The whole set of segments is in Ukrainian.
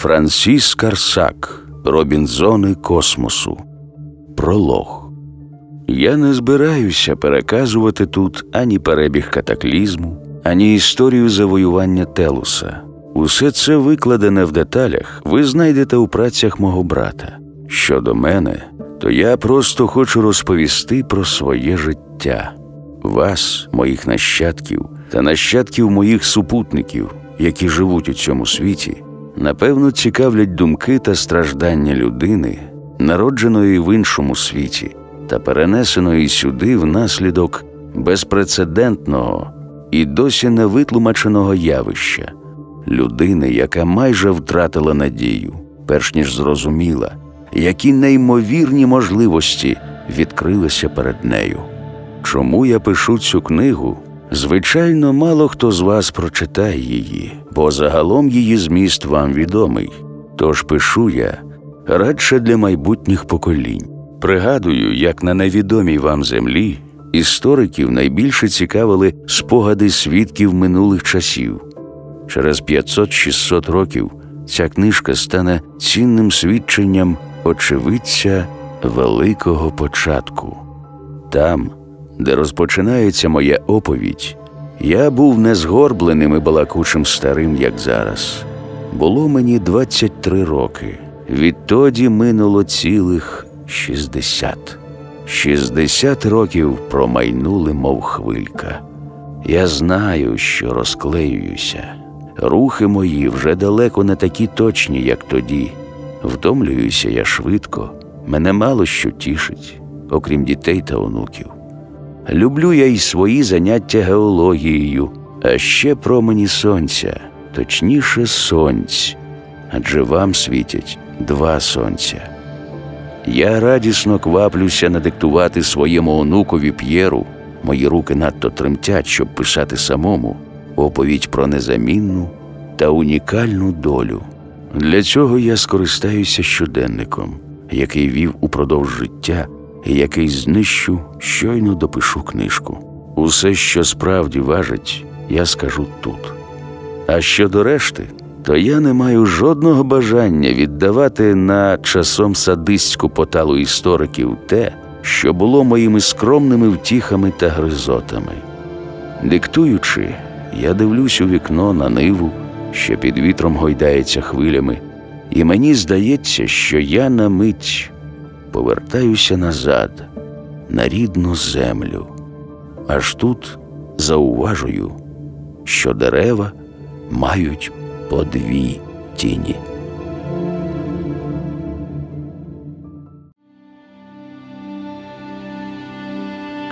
Франсіс Карсак, Робінзони космосу. Пролог. Я не збираюся переказувати тут ані перебіг катаклізму, ані історію завоювання Телуса. Усе це викладене в деталях, ви знайдете у працях мого брата. Щодо мене, то я просто хочу розповісти про своє життя, вас, моїх нащадків та нащадків моїх супутників, які живуть у цьому світі, напевно, цікавлять думки та страждання людини, народженої в іншому світі та перенесеної сюди внаслідок безпрецедентного і досі невитлумаченого явища людини, яка майже втратила надію, перш ніж зрозуміла, які неймовірні можливості відкрилися перед нею. Чому я пишу цю книгу? Звичайно, мало хто з вас прочитає її, бо загалом її зміст вам відомий. Тож пишу я радше для майбутніх поколінь. Пригадую, як на невідомій вам землі істориків найбільше цікавили спогади свідків минулих часів. Через 500-600 років ця книжка стане цінним свідченням очевидця великого початку. Там, де розпочинається моя оповідь, я був не згорбленим і балакучим старим, як зараз. Було мені 23 роки. Відтоді минуло цілих 60. 60 років промайнули, мов хвилька. Я знаю, що розклеююся. Рухи мої вже далеко не такі точні, як тоді. Втомлююся я швидко, мене мало що тішить, окрім дітей та онуків. Люблю я й свої заняття геологією, а ще промені сонця, точніше, сонць, адже вам світять два сонця. Я радісно кваплюся надиктувати своєму онукові П'єру, мої руки надто тремтять, щоб писати самому оповідь про незамінну та унікальну долю. Для цього я скористаюся щоденником, який вів упродовж життя який знищу, щойно допишу книжку. Усе, що справді важить, я скажу тут. А щодо решти, то я не маю жодного бажання віддавати на часом садистську поталу істориків те, що було моїми скромними втіхами та гризотами. Диктуючи, я дивлюсь у вікно на ниву, що під вітром гойдається хвилями, і мені здається, що я на мить повертаюся назад, на рідну землю. Аж тут зауважую, що дерева мають по дві тіні.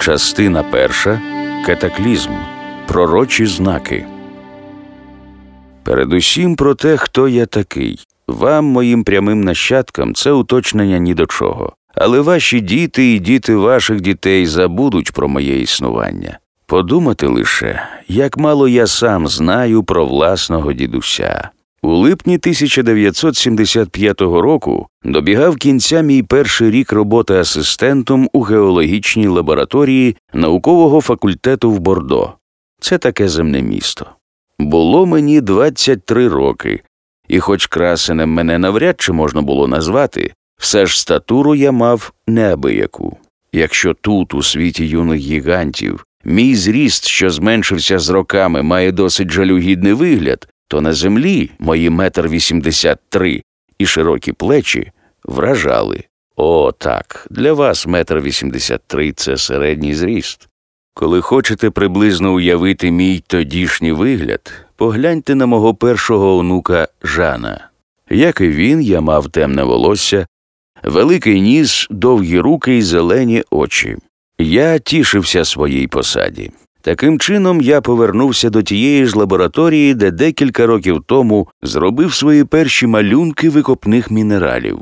Частина перша катаклізм. Пророчі знаки. Передусім про те, хто я такий. Вам, моїм прямим нащадкам, це уточнення ні до чого. Але ваші діти і діти ваших дітей забудуть про моє існування. Подумати лише, як мало я сам знаю про власного дідуся. У липні 1975 року добігав кінця мій перший рік роботи асистентом у геологічній лабораторії наукового факультету в Бордо. Це таке земне місто. Було мені 23 роки, і, хоч красенем мене навряд чи можна було назвати, все ж статуру я мав неабияку. Якщо тут, у світі юних гігантів, мій зріст, що зменшився з роками, має досить жалюгідний вигляд, то на землі мої метр вісімдесят три і широкі плечі вражали. О, так, для вас метр вісімдесят три це середній зріст. Коли хочете приблизно уявити мій тодішній вигляд, погляньте на мого першого онука Жана. Як і він, я мав темне волосся, великий ніс, довгі руки і зелені очі. Я тішився своїй посаді. Таким чином я повернувся до тієї ж лабораторії, де декілька років тому зробив свої перші малюнки викопних мінералів.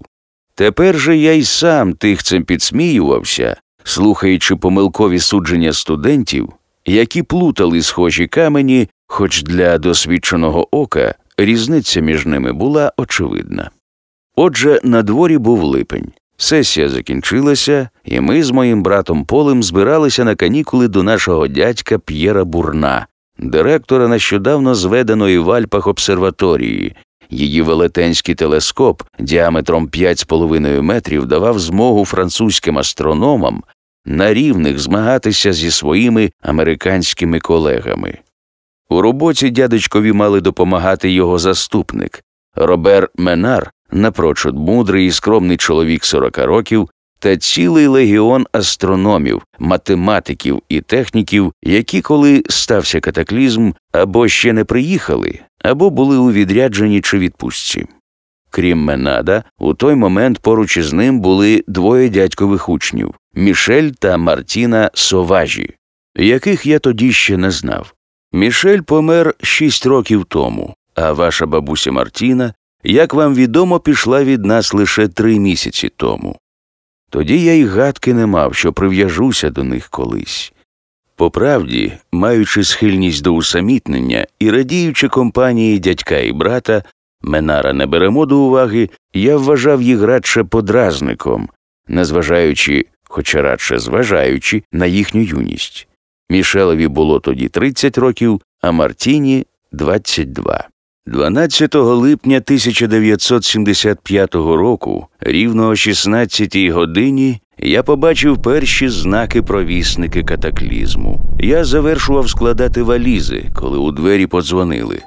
Тепер же я й сам тихцем підсміювався, слухаючи помилкові судження студентів, які плутали схожі камені, хоч для досвідченого ока різниця між ними була очевидна. Отже, на дворі був липень. Сесія закінчилася, і ми з моїм братом Полем збиралися на канікули до нашого дядька П'єра Бурна, директора нещодавно зведеної в Альпах обсерваторії, Її велетенський телескоп діаметром 5,5 метрів давав змогу французьким астрономам на рівних змагатися зі своїми американськими колегами. У роботі дядечкові мали допомагати його заступник Робер Менар, напрочуд мудрий і скромний чоловік 40 років, та цілий легіон астрономів, математиків і техніків, які, коли стався катаклізм, або ще не приїхали, або були у відрядженні чи відпустці. Крім Менада, у той момент поруч із ним були двоє дядькових учнів Мішель та Мартіна Соважі, яких я тоді ще не знав. Мішель помер шість років тому, а ваша бабуся Мартіна, як вам відомо, пішла від нас лише три місяці тому. Тоді я й гадки не мав, що прив'яжуся до них колись. По правді, маючи схильність до усамітнення і радіючи компанії дядька і брата, Менара не беремо до уваги, я вважав їх радше подразником, незважаючи, хоча радше зважаючи на їхню юність. Мішелеві було тоді 30 років, а Мартіні 22. 12 липня 1975 року, рівно о 16 годині, я побачив перші знаки провісники катаклізму. Я завершував складати валізи, коли у двері подзвонили.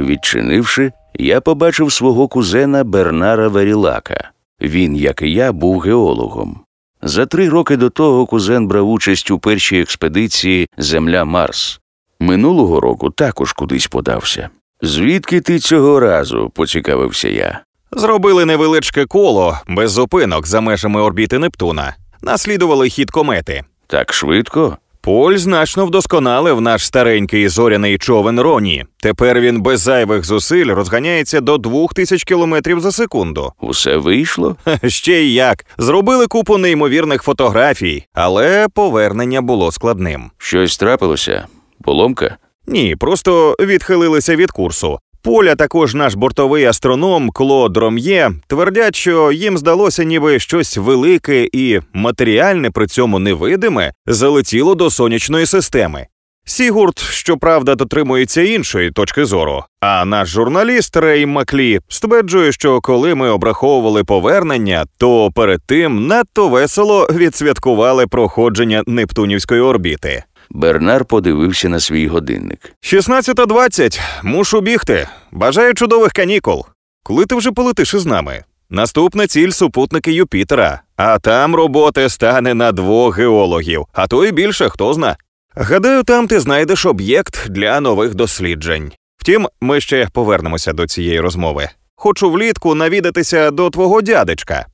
Відчинивши, я побачив свого кузена Бернара Верілака. Він, як і я, був геологом. За три роки до того кузен брав участь у першій експедиції Земля Марс. Минулого року також кудись подався. Звідки ти цього разу? поцікавився я. Зробили невеличке коло без зупинок за межами орбіти Нептуна, наслідували хід комети. Так швидко? Поль значно вдосконалив наш старенький зоряний човен Роні. Тепер він без зайвих зусиль розганяється до двох тисяч кілометрів за секунду. Усе вийшло? Ще й як. Зробили купу неймовірних фотографій, але повернення було складним. Щось трапилося? Поломка? Ні, просто відхилилися від курсу. Поля також наш бортовий астроном Клод Ром'є твердять, що їм здалося, ніби щось велике і матеріальне, при цьому невидиме, залетіло до сонячної системи. Сігурд, щоправда, дотримується іншої точки зору. А наш журналіст Рей Маклі стверджує, що коли ми обраховували повернення, то перед тим надто весело відсвяткували проходження Нептунівської орбіти. Бернар подивився на свій годинник. 16.20. Мушу бігти. Бажаю чудових канікул. Коли ти вже полетиш із нами? Наступна ціль супутники Юпітера, а там роботи стане на двох геологів, а то й більше хто зна. Гадаю, там ти знайдеш об'єкт для нових досліджень. Втім, ми ще повернемося до цієї розмови. Хочу влітку навідатися до твого дядечка.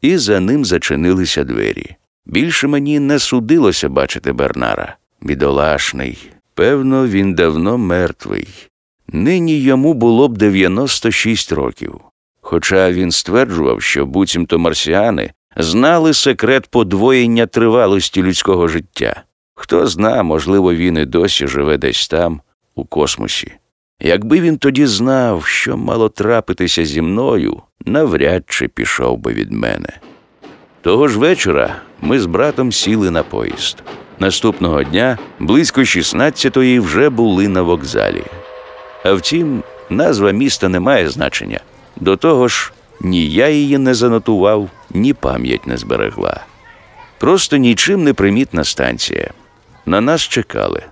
І за ним зачинилися двері. Більше мені не судилося бачити Бернара. Бідолашний. Певно, він давно мертвий. Нині йому було б 96 років. Хоча він стверджував, що буцімто марсіани знали секрет подвоєння тривалості людського життя. Хто зна, можливо, він і досі живе десь там, у космосі. Якби він тоді знав, що мало трапитися зі мною, навряд чи пішов би від мене. Того ж вечора ми з братом сіли на поїзд. Наступного дня, близько 16-ї, вже були на вокзалі. А втім, назва міста не має значення. До того ж, ні я її не занотував, ні пам'ять не зберегла. Просто нічим не примітна станція. На нас чекали.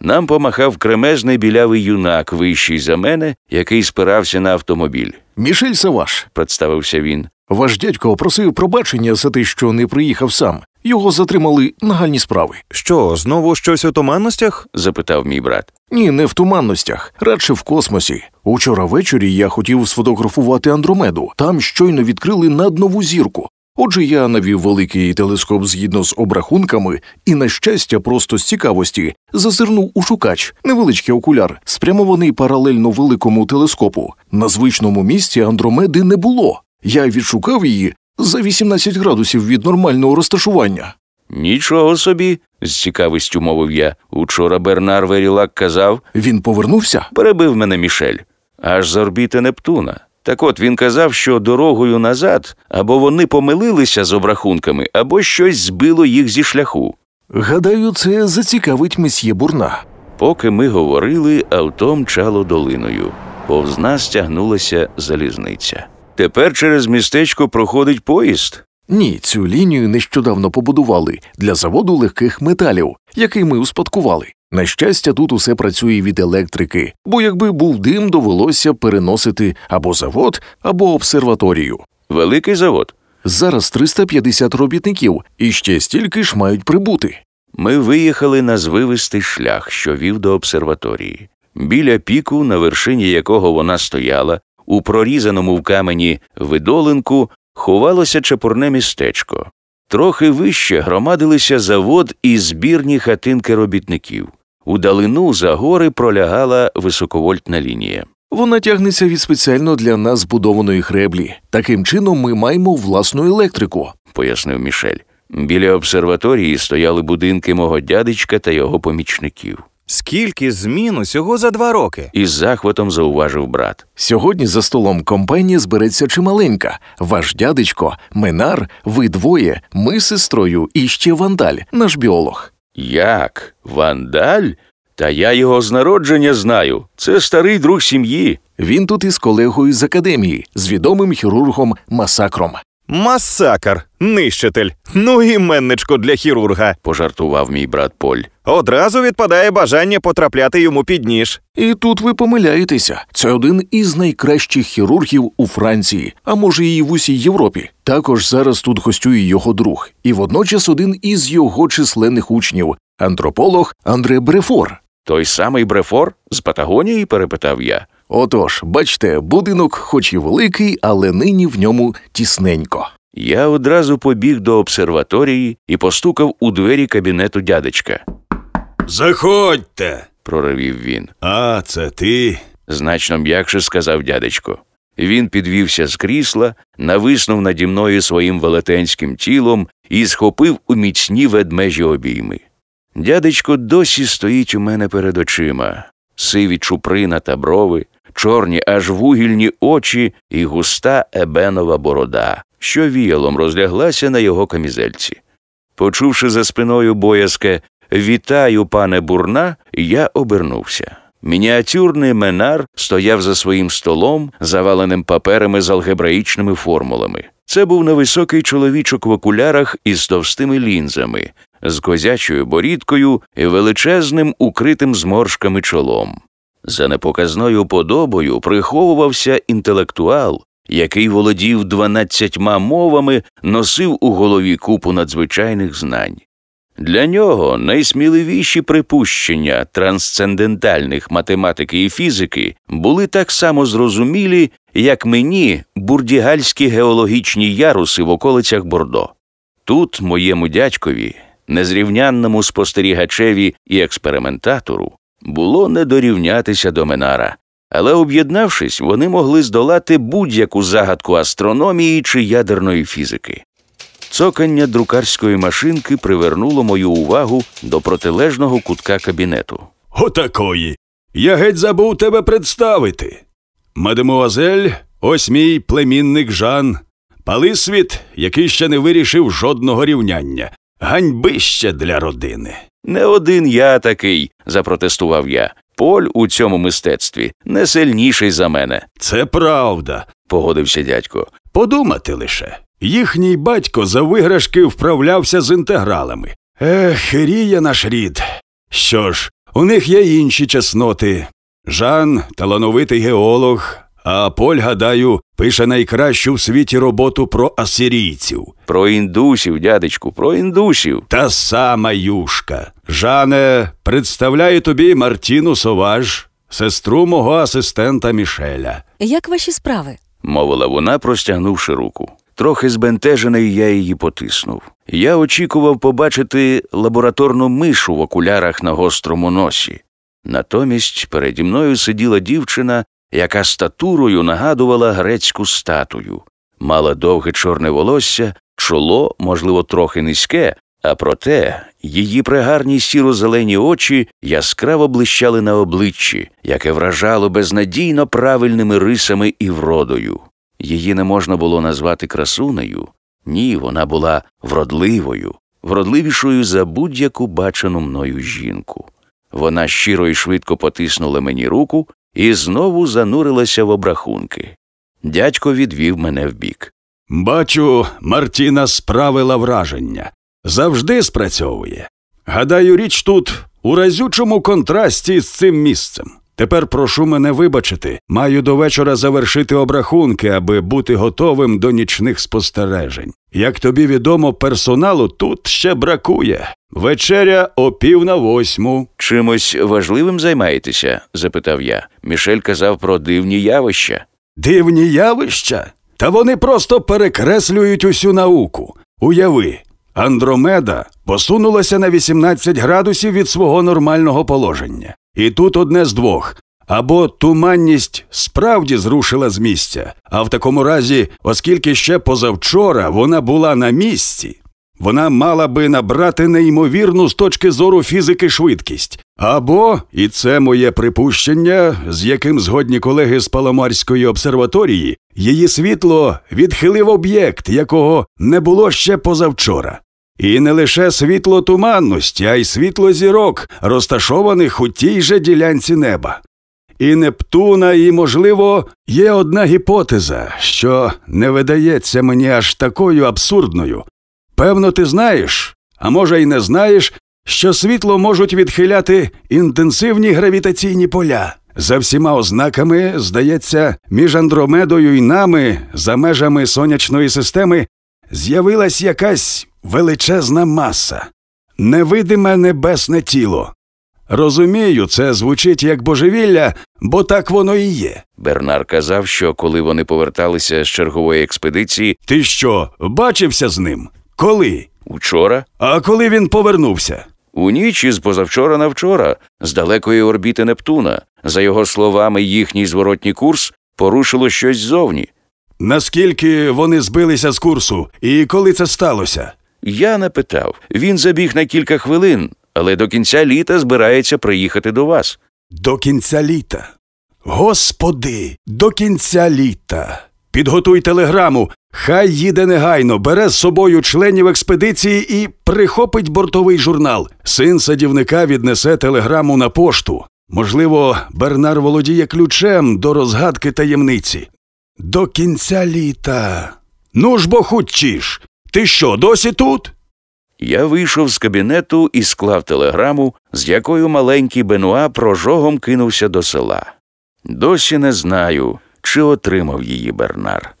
Нам помахав кремезний білявий юнак, вищий за мене, який спирався на автомобіль. Мішель Саваш, Представився він. ваш дядько просив пробачення за те, що не приїхав сам. Його затримали нагальні справи. Що, знову щось у туманностях? запитав мій брат. Ні, не в туманностях, радше в космосі. Учора ввечері я хотів сфотографувати Андромеду. Там щойно відкрили наднову зірку. Отже, я навів великий телескоп згідно з обрахунками і, на щастя, просто з цікавості зазирнув у шукач, невеличкий окуляр, спрямований паралельно великому телескопу. На звичному місці Андромеди не було. Я відшукав її за 18 градусів від нормального розташування. Нічого собі, з цікавістю мовив я. Учора Бернар Верілак казав, Він повернувся? перебив мене Мішель, аж з орбіти Нептуна. Так от він казав, що дорогою назад або вони помилилися з обрахунками, або щось збило їх зі шляху. Гадаю, це зацікавить месьє Бурна. Поки ми говорили, авто мчало долиною. Повз нас тягнулася залізниця. Тепер через містечко проходить поїзд. Ні, цю лінію нещодавно побудували для заводу легких металів, який ми успадкували. На щастя, тут усе працює від електрики, бо якби був дим, довелося переносити або завод, або обсерваторію. Великий завод. Зараз 350 робітників, і ще стільки ж мають прибути. Ми виїхали на звивистий шлях, що вів до обсерваторії. Біля піку, на вершині якого вона стояла, у прорізаному в камені видолинку ховалося чепурне містечко. Трохи вище громадилися завод і збірні хатинки робітників. У далину за гори пролягала високовольтна лінія. Вона тягнеться від спеціально для нас збудованої хреблі. Таким чином ми маємо власну електрику. пояснив Мішель. Біля обсерваторії стояли будинки мого дядечка та його помічників. Скільки змін усього за два роки? Із захватом зауважив брат. Сьогодні за столом компанія збереться чималенька. Ваш дядечко, Менар, ви двоє, ми з сестрою і ще вандаль, наш біолог. Як? Вандаль? Та я його з народження знаю. Це старий друг сім'ї. Він тут із колегою з академії, з відомим хірургом Масакром. Масакр, нищитель. Ну іменничко для хірурга. пожартував мій брат Поль. Одразу відпадає бажання потрапляти йому під ніж. І тут ви помиляєтеся. Це один із найкращих хірургів у Франції, а може і в усій Європі. Також зараз тут гостює його друг, і водночас один із його численних учнів, антрополог Андре Брефор. Той самий Брефор з Патагонії? перепитав я. Отож, бачте, будинок, хоч і великий, але нині в ньому тісненько. Я одразу побіг до обсерваторії і постукав у двері кабінету дядечка. Заходьте. Проривів він. А, це ти. Значно м'якше сказав дядечко. Він підвівся з крісла, нависнув наді мною своїм велетенським тілом і схопив у міцні ведмежі обійми. Дядечко досі стоїть у мене перед очима, сиві чуприна та брови, чорні аж вугільні очі і густа ебенова борода, що віялом розляглася на його камізельці. Почувши за спиною боязке Вітаю, пане бурна, я обернувся. Мініатюрний менар стояв за своїм столом, заваленим паперами з алгебраїчними формулами. Це був невисокий чоловічок в окулярах із товстими лінзами, з козячою борідкою і величезним укритим зморшками чолом. За непоказною подобою приховувався інтелектуал, який володів дванадцятьма мовами, носив у голові купу надзвичайних знань. Для нього найсміливіші припущення трансцендентальних математики і фізики були так само зрозумілі, як мені бурдігальські геологічні яруси в околицях Бордо. Тут моєму дядькові, незрівнянному спостерігачеві і експериментатору, було не дорівнятися до Менара, але об'єднавшись, вони могли здолати будь-яку загадку астрономії чи ядерної фізики. Цокання друкарської машинки привернуло мою увагу до протилежного кутка кабінету. Отакої. Я геть забув тебе представити. Мадемуазель, ось мій племінник Жан. Палисвіт, який ще не вирішив жодного рівняння. Ганьбище для родини. Не один я такий, запротестував я. Поль у цьому мистецтві не сильніший за мене, Це правда. погодився дядько. Подумати лише. Їхній батько за виграшки вправлявся з інтегралами. Ех, ріє наш рід. Що ж, у них є інші чесноти. Жан талановитий геолог, а Поль, гадаю, пише найкращу в світі роботу про асирійців. Про індусів, дядечку, про індусів. Та сама юшка. Жане, представляю тобі Мартіну Соваж, сестру мого асистента Мішеля. Як ваші справи? мовила вона, простягнувши руку. Трохи збентежений я її потиснув. Я очікував побачити лабораторну мишу в окулярах на гострому носі. Натомість переді мною сиділа дівчина, яка статурою нагадувала грецьку статую, мала довге чорне волосся, чоло, можливо, трохи низьке, а проте її пригарні сіро-зелені очі яскраво блищали на обличчі, яке вражало безнадійно правильними рисами і вродою. Її не можна було назвати красунею. Ні, вона була вродливою, вродливішою за будь-яку бачену мною жінку. Вона щиро і швидко потиснула мені руку і знову занурилася в обрахунки. Дядько відвів мене вбік. Бачу, Мартіна справила враження. Завжди спрацьовує. Гадаю, річ тут у разючому контрасті з цим місцем. Тепер прошу мене вибачити, маю до вечора завершити обрахунки, аби бути готовим до нічних спостережень. Як тобі відомо, персоналу тут ще бракує. Вечеря о пів на восьму. Чимось важливим займаєтеся? запитав я. Мішель казав про дивні явища. Дивні явища? Та вони просто перекреслюють усю науку. Уяви, Андромеда посунулася на 18 градусів від свого нормального положення. І тут одне з двох. Або туманність справді зрушила з місця, а в такому разі, оскільки ще позавчора вона була на місці, вона мала би набрати неймовірну з точки зору фізики швидкість. Або, і це моє припущення, з яким згодні колеги з Паламарської обсерваторії, її світло відхилив об'єкт, якого не було ще позавчора. І не лише світло туманності, а й світло зірок, розташованих у тій же ділянці неба. І Нептуна, і, можливо, є одна гіпотеза, що не видається мені аж такою абсурдною. Певно, ти знаєш, а може й не знаєш, що світло можуть відхиляти інтенсивні гравітаційні поля. За всіма ознаками, здається, між Андромедою і нами, за межами сонячної системи, з'явилась якась величезна маса, невидиме небесне тіло. Розумію, це звучить як божевілля, бо так воно і є. Бернар казав, що коли вони поверталися з чергової експедиції Ти що, бачився з ним? Коли? учора, А коли він повернувся? у ніч із позавчора на вчора, з далекої орбіти Нептуна, за його словами, їхній зворотній курс порушило щось ззовні. Наскільки вони збилися з курсу, і коли це сталося? Я не питав. Він забіг на кілька хвилин, але до кінця літа збирається приїхати до вас. До кінця літа. Господи, до кінця літа. Підготуй телеграму. Хай їде негайно, бере з собою членів експедиції і прихопить бортовий журнал. Син садівника віднесе телеграму на пошту. Можливо, Бернар володіє ключем до розгадки таємниці. До кінця літа. Ну ж бо хутчіш. Ти що, досі тут? Я вийшов з кабінету і склав телеграму, з якою маленький Бенуа прожогом кинувся до села. Досі не знаю, чи отримав її Бернар.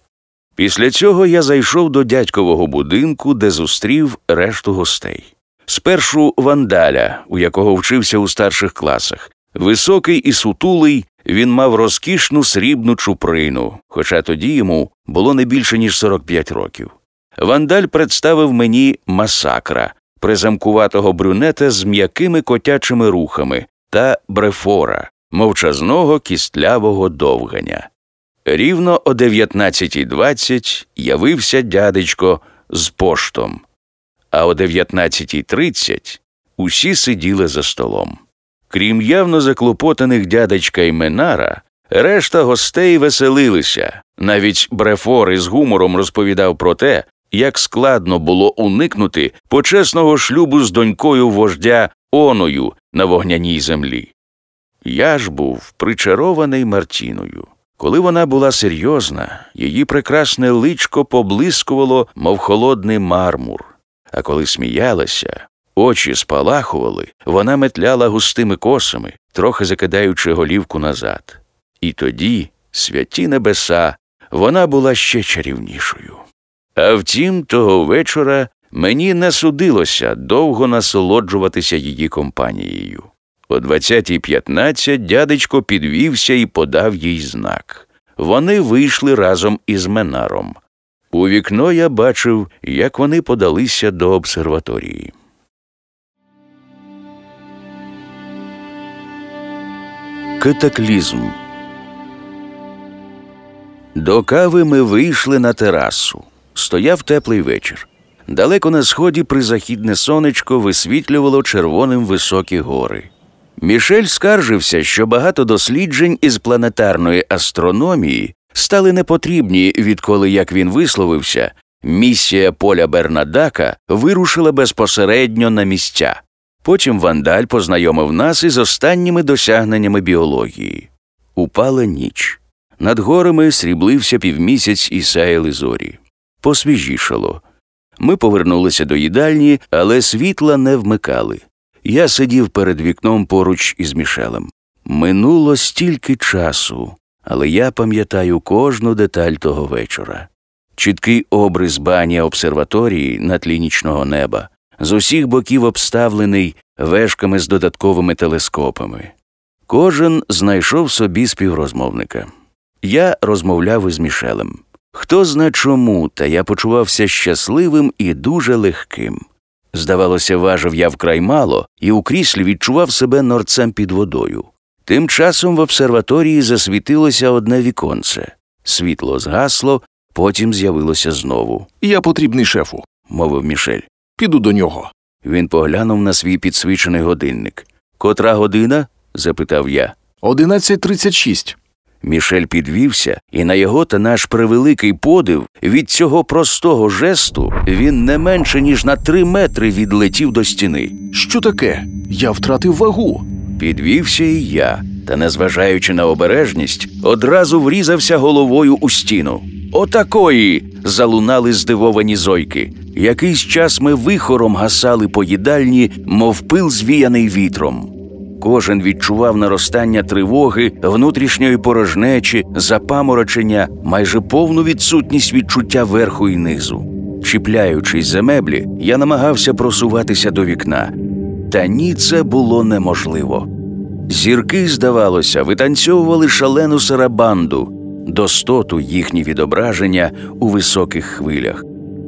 Після цього я зайшов до дядькового будинку, де зустрів решту гостей. Спершу вандаля, у якого вчився у старших класах. Високий і сутулий, він мав розкішну срібну чуприну, хоча тоді йому було не більше ніж 45 років. Вандаль представив мені масакра, призамкуватого брюнета з м'якими котячими рухами та брефора, мовчазного кістлявого довганя. Рівно о 19.20 явився дядечко з поштом, а о 19.30 усі сиділи за столом. Крім явно заклопотаних дядечка і Менара, решта гостей веселилися. Навіть Брефор із гумором розповідав про те, як складно було уникнути почесного шлюбу з донькою вождя Оною на вогняній землі. Я ж був причарований Мартіною. Коли вона була серйозна, її прекрасне личко поблискувало, мов холодний мармур, а коли сміялася, очі спалахували, вона метляла густими косами, трохи закидаючи голівку назад. І тоді, святі небеса, вона була ще чарівнішою. А втім, того вечора мені не судилося довго насолоджуватися її компанією. О 20.15 дядечко підвівся і подав їй знак. Вони вийшли разом із Менаром. У вікно я бачив, як вони подалися до обсерваторії. Катаклізм До кави ми вийшли на терасу. Стояв теплий вечір. Далеко на сході призахідне сонечко висвітлювало червоним високі гори. Мішель скаржився, що багато досліджень із планетарної астрономії стали непотрібні, відколи, як він висловився, місія Поля Бернадака вирушила безпосередньо на місця. Потім Вандаль познайомив нас із останніми досягненнями біології. Упала ніч. Над горами сріблився півмісяць і сяяли зорі. Посвіжішало. Ми повернулися до їдальні, але світла не вмикали. Я сидів перед вікном поруч із Мішелем. Минуло стільки часу, але я пам'ятаю кожну деталь того вечора. Чіткий обрис бані обсерваторії на тлі нічного неба, з усіх боків обставлений вежками з додатковими телескопами. Кожен знайшов собі співрозмовника. Я розмовляв із Мішелем. Хто зна чому, та я почувався щасливим і дуже легким. Здавалося, важив я вкрай мало, і у кріслі відчував себе норцем під водою. Тим часом в обсерваторії засвітилося одне віконце. Світло згасло, потім з'явилося знову, Я потрібний шефу. мовив Мішель. Піду до нього. Він поглянув на свій підсвічений годинник. Котра година? запитав я. 11.36. Мішель підвівся, і на його та наш превеликий подив від цього простого жесту він не менше ніж на три метри відлетів до стіни. Що таке? Я втратив вагу. Підвівся і я, та, незважаючи на обережність, одразу врізався головою у стіну. Отакої. залунали здивовані зойки. Якийсь час ми вихором гасали по їдальні, мов пил звіяний вітром. Кожен відчував наростання тривоги, внутрішньої порожнечі, запаморочення, майже повну відсутність відчуття верху і низу. Чіпляючись за меблі, я намагався просуватися до вікна. Та ні, це було неможливо. Зірки, здавалося, витанцьовували шалену сарабанду, достоту їхні відображення у високих хвилях.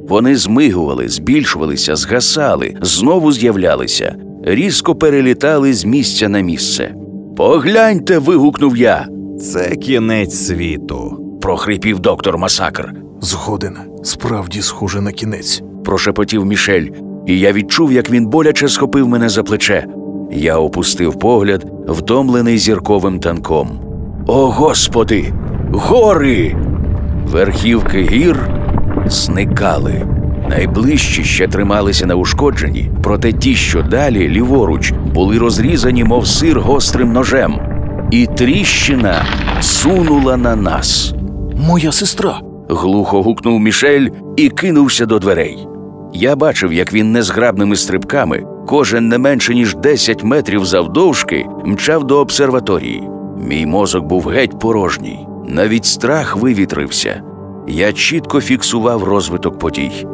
Вони змигували, збільшувалися, згасали, знову з'являлися, різко перелітали з місця на місце. Погляньте. вигукнув я. Це кінець світу. прохрипів доктор Масакр. Згоден. Справді схоже на кінець. прошепотів Мішель, і я відчув, як він боляче схопив мене за плече. Я опустив погляд, втомлений зірковим танком. О, Господи! Гори! Верхівки гір зникали. Найближчі ще трималися неушкоджені, проте ті, що далі, ліворуч, були розрізані, мов сир гострим ножем. І тріщина сунула на нас. Моя сестра. Глухо гукнув Мішель і кинувся до дверей. Я бачив, як він незграбними стрибками, кожен не менше ніж 10 метрів завдовжки, мчав до обсерваторії. Мій мозок був геть порожній, навіть страх вивітрився. Я чітко фіксував розвиток подій.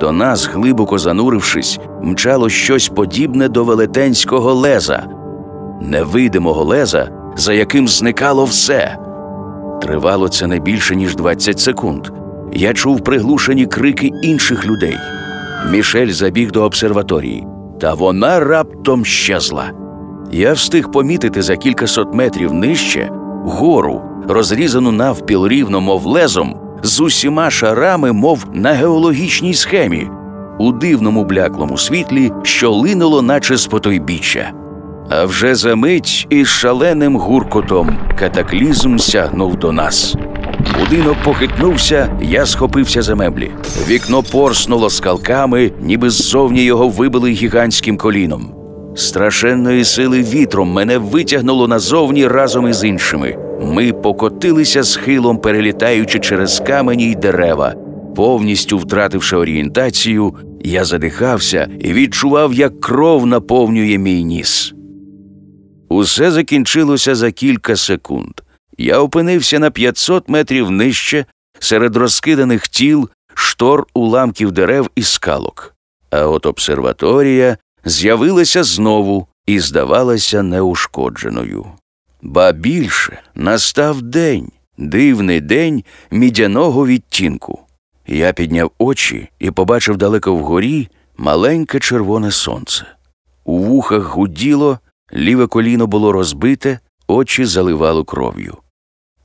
До нас, глибоко занурившись, мчало щось подібне до велетенського леза, невидимого леза, за яким зникало все. Тривало це не більше, ніж 20 секунд. Я чув приглушені крики інших людей. Мішель забіг до обсерваторії, та вона раптом щезла. Я встиг помітити за кількасот метрів нижче гору, розрізану навпіл рівно, мов лезом, з усіма шарами, мов на геологічній схемі, у дивному бляклому світлі, що линуло, наче з потойбіччя. А вже за мить із шаленим гуркотом катаклізм сягнув до нас. Будинок похитнувся, я схопився за меблі. Вікно порснуло скалками, ніби ззовні його вибили гігантським коліном. Страшенної сили вітром мене витягнуло назовні разом із іншими. Ми покотилися схилом, перелітаючи через камені й дерева. Повністю втративши орієнтацію, я задихався і відчував, як кров наповнює мій ніс. Усе закінчилося за кілька секунд. Я опинився на 500 метрів нижче серед розкиданих тіл, штор уламків дерев і скалок. А от обсерваторія з'явилася знову і здавалася неушкодженою. Ба більше настав день, дивний день мідяного відтінку. Я підняв очі і побачив далеко вгорі маленьке червоне сонце. У вухах гуділо, ліве коліно було розбите, очі заливало кров'ю.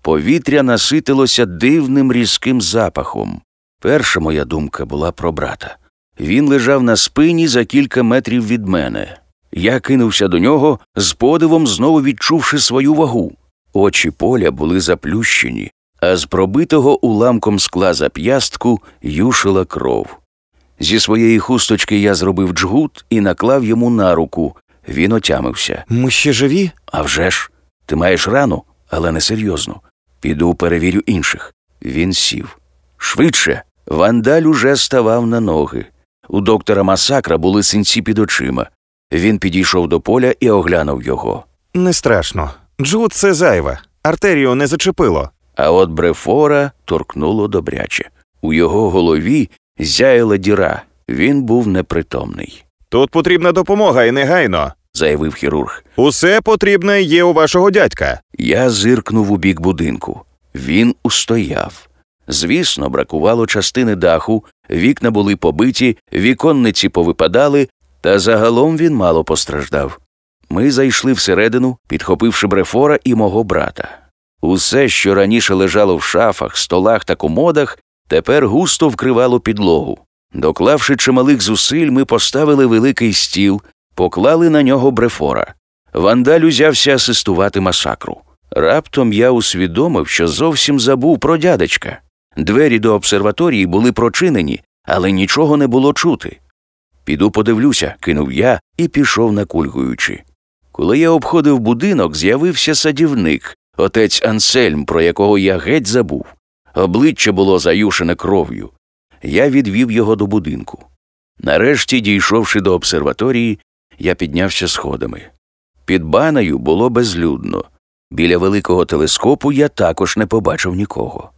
Повітря наситилося дивним різким запахом. Перша моя думка була про брата. Він лежав на спині за кілька метрів від мене. Я кинувся до нього, з подивом знову відчувши свою вагу. Очі поля були заплющені, а з пробитого уламком скла зап'ястку юшила кров. Зі своєї хусточки я зробив джгут і наклав йому на руку. Він отямився. Ми ще живі? «А вже ж, ти маєш рану? але не серйозно. Піду перевірю інших. Він сів. Швидше. Вандаль уже ставав на ноги. У доктора Масакра були синці під очима. Він підійшов до поля і оглянув його. Не страшно. Джуд це зайве. Артерію не зачепило. А от Брефора торкнуло добряче. У його голові зяяла діра. Він був непритомний, Тут потрібна допомога і негайно. заявив хірург. Усе потрібне є у вашого дядька. Я зиркнув у бік будинку. Він устояв. Звісно, бракувало частини даху, вікна були побиті, віконниці повипадали, та загалом він мало постраждав. Ми зайшли всередину, підхопивши Брефора і мого брата. Усе, що раніше лежало в шафах, столах та комодах, тепер густо вкривало підлогу. Доклавши чималих зусиль, ми поставили великий стіл, поклали на нього Брефора. Вандаль узявся асистувати масакру. Раптом я усвідомив, що зовсім забув про дядечка. Двері до обсерваторії були прочинені, але нічого не було чути. Піду подивлюся, кинув я і пішов накульгуючи. Коли я обходив будинок, з'явився садівник, отець Ансельм, про якого я геть забув. Обличчя було заюшене кров'ю. Я відвів його до будинку. Нарешті, дійшовши до обсерваторії, я піднявся сходами. Під банею було безлюдно. Біля великого телескопу я також не побачив нікого.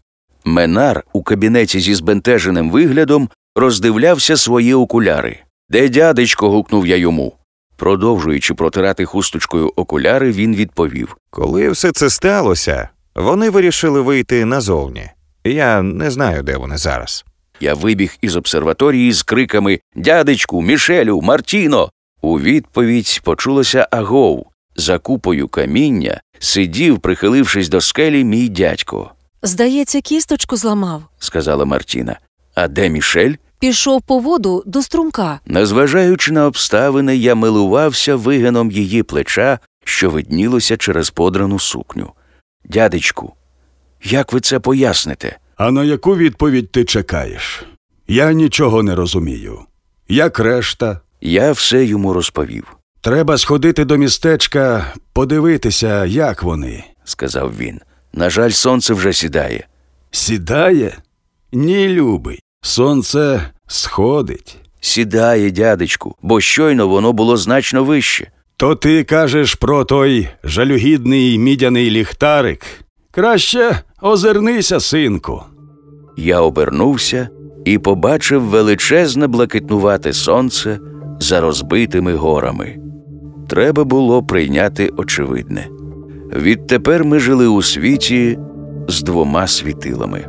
Менар у кабінеті зі збентеженим виглядом роздивлявся свої окуляри. Де дядечко? гукнув я йому. Продовжуючи протирати хусточкою окуляри, він відповів Коли все це сталося, вони вирішили вийти назовні. Я не знаю, де вони зараз. Я вибіг із обсерваторії з криками Дядечку, Мішелю, Мартіно. У відповідь почулося агов. За купою каміння сидів, прихилившись до скелі, мій дядько, Здається, кісточку зламав. сказала Мартіна. А де Мішель? Пішов по воду до струмка. Незважаючи на обставини, я милувався вигином її плеча, що виднілося через подрану сукню. Дядечку, як ви це поясните? А на яку відповідь ти чекаєш? Я нічого не розумію. Як решта, Я все йому розповів, треба сходити до містечка, подивитися, як вони. сказав він. На жаль, сонце вже сідає. Сідає? Ні, любий. Сонце сходить. Сідає, дядечку, бо щойно воно було значно вище. То ти кажеш про той жалюгідний мідяний ліхтарик. Краще озирнися, синку. Я обернувся і побачив величезне блакитнувате сонце за розбитими горами. Треба було прийняти очевидне. Відтепер ми жили у світі з двома світилами.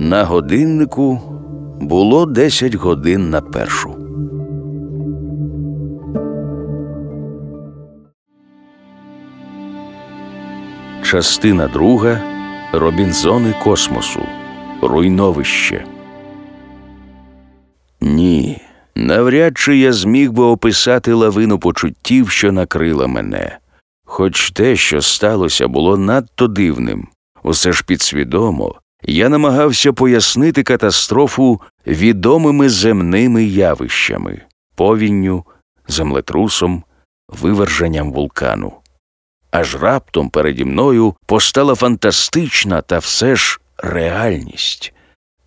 На годиннику було 10 годин на першу. Частина друга Робінзони космосу. Руйновище. Ні, навряд чи я зміг би описати лавину почуттів, що накрила мене. Хоч те, що сталося, було надто дивним. Усе ж підсвідомо, я намагався пояснити катастрофу відомими земними явищами повінню, землетрусом, виверженням вулкану. Аж раптом переді мною постала фантастична та все ж реальність.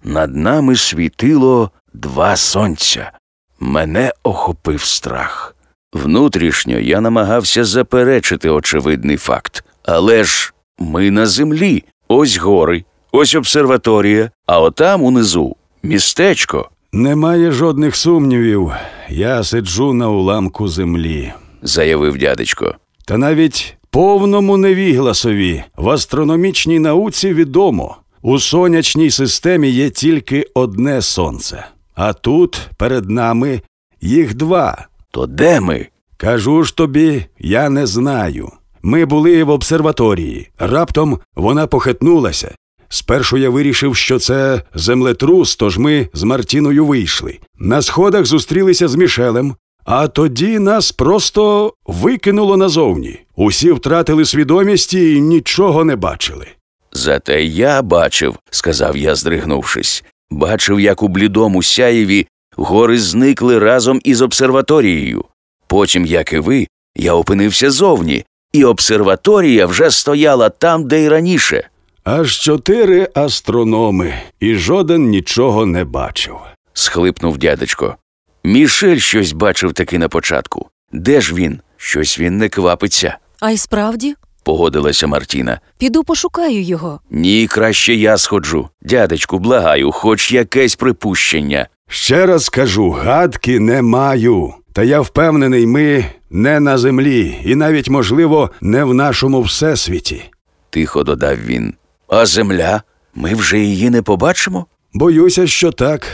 Над нами світило два сонця. Мене охопив страх. Внутрішньо я намагався заперечити очевидний факт. Але ж ми на землі, ось гори, ось обсерваторія, а отам унизу містечко, Немає жодних сумнівів. Я сиджу на уламку землі. заявив дядечко. Та навіть повному невігласові в астрономічній науці відомо, у сонячній системі є тільки одне сонце, а тут перед нами їх два. То де ми? Кажу ж тобі, я не знаю. Ми були в обсерваторії. Раптом вона похитнулася. Спершу я вирішив, що це землетрус, тож ми з Мартіною вийшли. На сходах зустрілися з Мішелем, а тоді нас просто викинуло назовні. Усі втратили свідомість і нічого не бачили. Зате я бачив, сказав я, здригнувшись. Бачив, як у блідому сяєві гори зникли разом із обсерваторією. Потім, як і ви, я опинився зовні, і обсерваторія вже стояла там, де й раніше. Аж чотири астрономи, і жоден нічого не бачив. схлипнув дядечко. Мішель щось бачив таки на початку. Де ж він? Щось він не квапиться, А й справді, погодилася Мартіна. піду пошукаю його. Ні, краще я сходжу. Дядечку, благаю, хоч якесь припущення. Ще раз кажу, гадки не маю. Та я впевнений, ми не на землі, і навіть, можливо, не в нашому всесвіті. тихо додав він. А земля? Ми вже її не побачимо? Боюся, що так.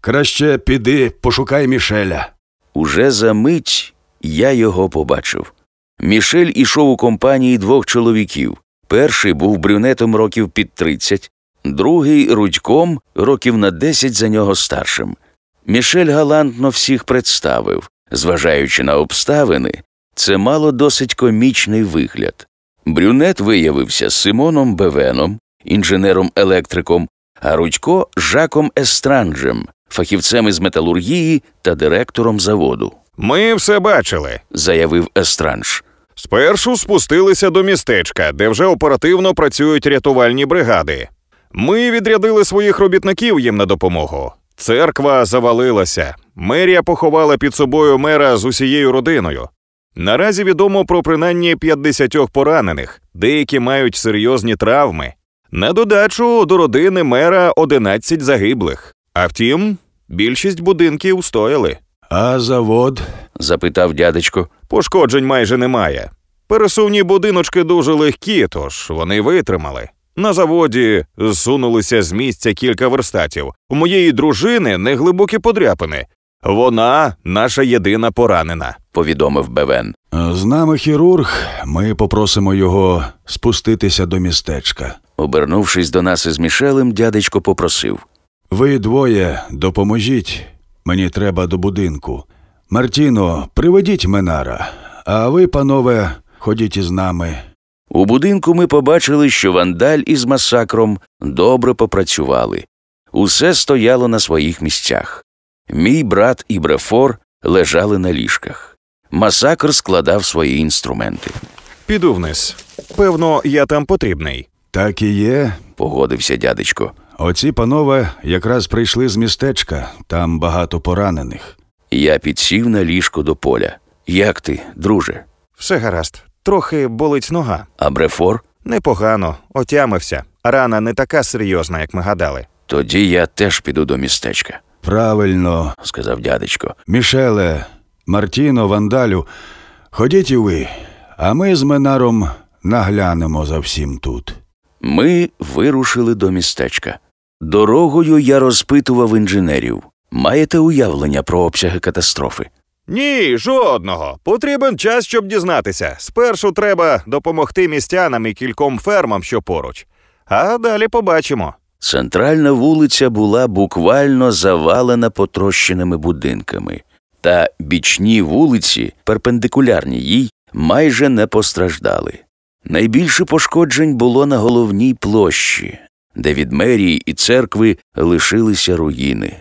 Краще піди, пошукай Мішеля. Уже за мить я його побачив. Мішель ішов у компанії двох чоловіків. Перший був брюнетом років під 30, другий рудьком років на 10 за нього старшим. Мішель галантно всіх представив. Зважаючи на обставини, це мало досить комічний вигляд. Брюнет виявився Симоном Бевеном, інженером-електриком, а Рудько Жаком Естранджем, фахівцем із металургії та директором заводу, Ми все бачили. заявив Естранж. Спершу спустилися до містечка, де вже оперативно працюють рятувальні бригади. Ми відрядили своїх робітників їм на допомогу. Церква завалилася. Мерія поховала під собою мера з усією родиною. Наразі відомо про принаймні 50 поранених, деякі мають серйозні травми. На додачу до родини мера 11 загиблих. А втім, більшість будинків стояли. А завод запитав дядечко. Пошкоджень майже немає. Пересувні будиночки дуже легкі, тож вони витримали. На заводі зсунулися з місця кілька верстатів. У моєї дружини неглибокі подряпини. Вона наша єдина поранена. повідомив Бевен. з нами хірург. Ми попросимо його спуститися до містечка. Обернувшись до нас із Мішелем, дядечко попросив. Ви двоє допоможіть. Мені треба до будинку. Мартіно, приведіть Менара, а ви, панове, ходіть із нами. У будинку ми побачили, що вандаль із масакром добре попрацювали. Усе стояло на своїх місцях. Мій брат і Брефор лежали на ліжках. Масакр складав свої інструменти. Піду вниз. Певно, я там потрібний. Так і є. Погодився дядечко. Оці панове якраз прийшли з містечка, там багато поранених. Я підсів на ліжко до поля. Як ти, друже? Все гаразд. Трохи болить нога. А Брефор? Непогано, отямився. Рана не така серйозна, як ми гадали. Тоді я теж піду до містечка, Правильно, сказав дядечко. Мішеле, Мартіно, Вандалю, ходіть і ви, а ми з Менаром наглянемо за всім тут. Ми вирушили до містечка. Дорогою я розпитував інженерів. Маєте уявлення про обсяги катастрофи? Ні, жодного. Потрібен час, щоб дізнатися. Спершу треба допомогти містянам і кільком фермам, що поруч. А далі побачимо. Центральна вулиця була буквально завалена потрощеними будинками, та бічні вулиці, перпендикулярні їй, майже не постраждали. Найбільше пошкоджень було на головній площі, де від мерії і церкви лишилися руїни.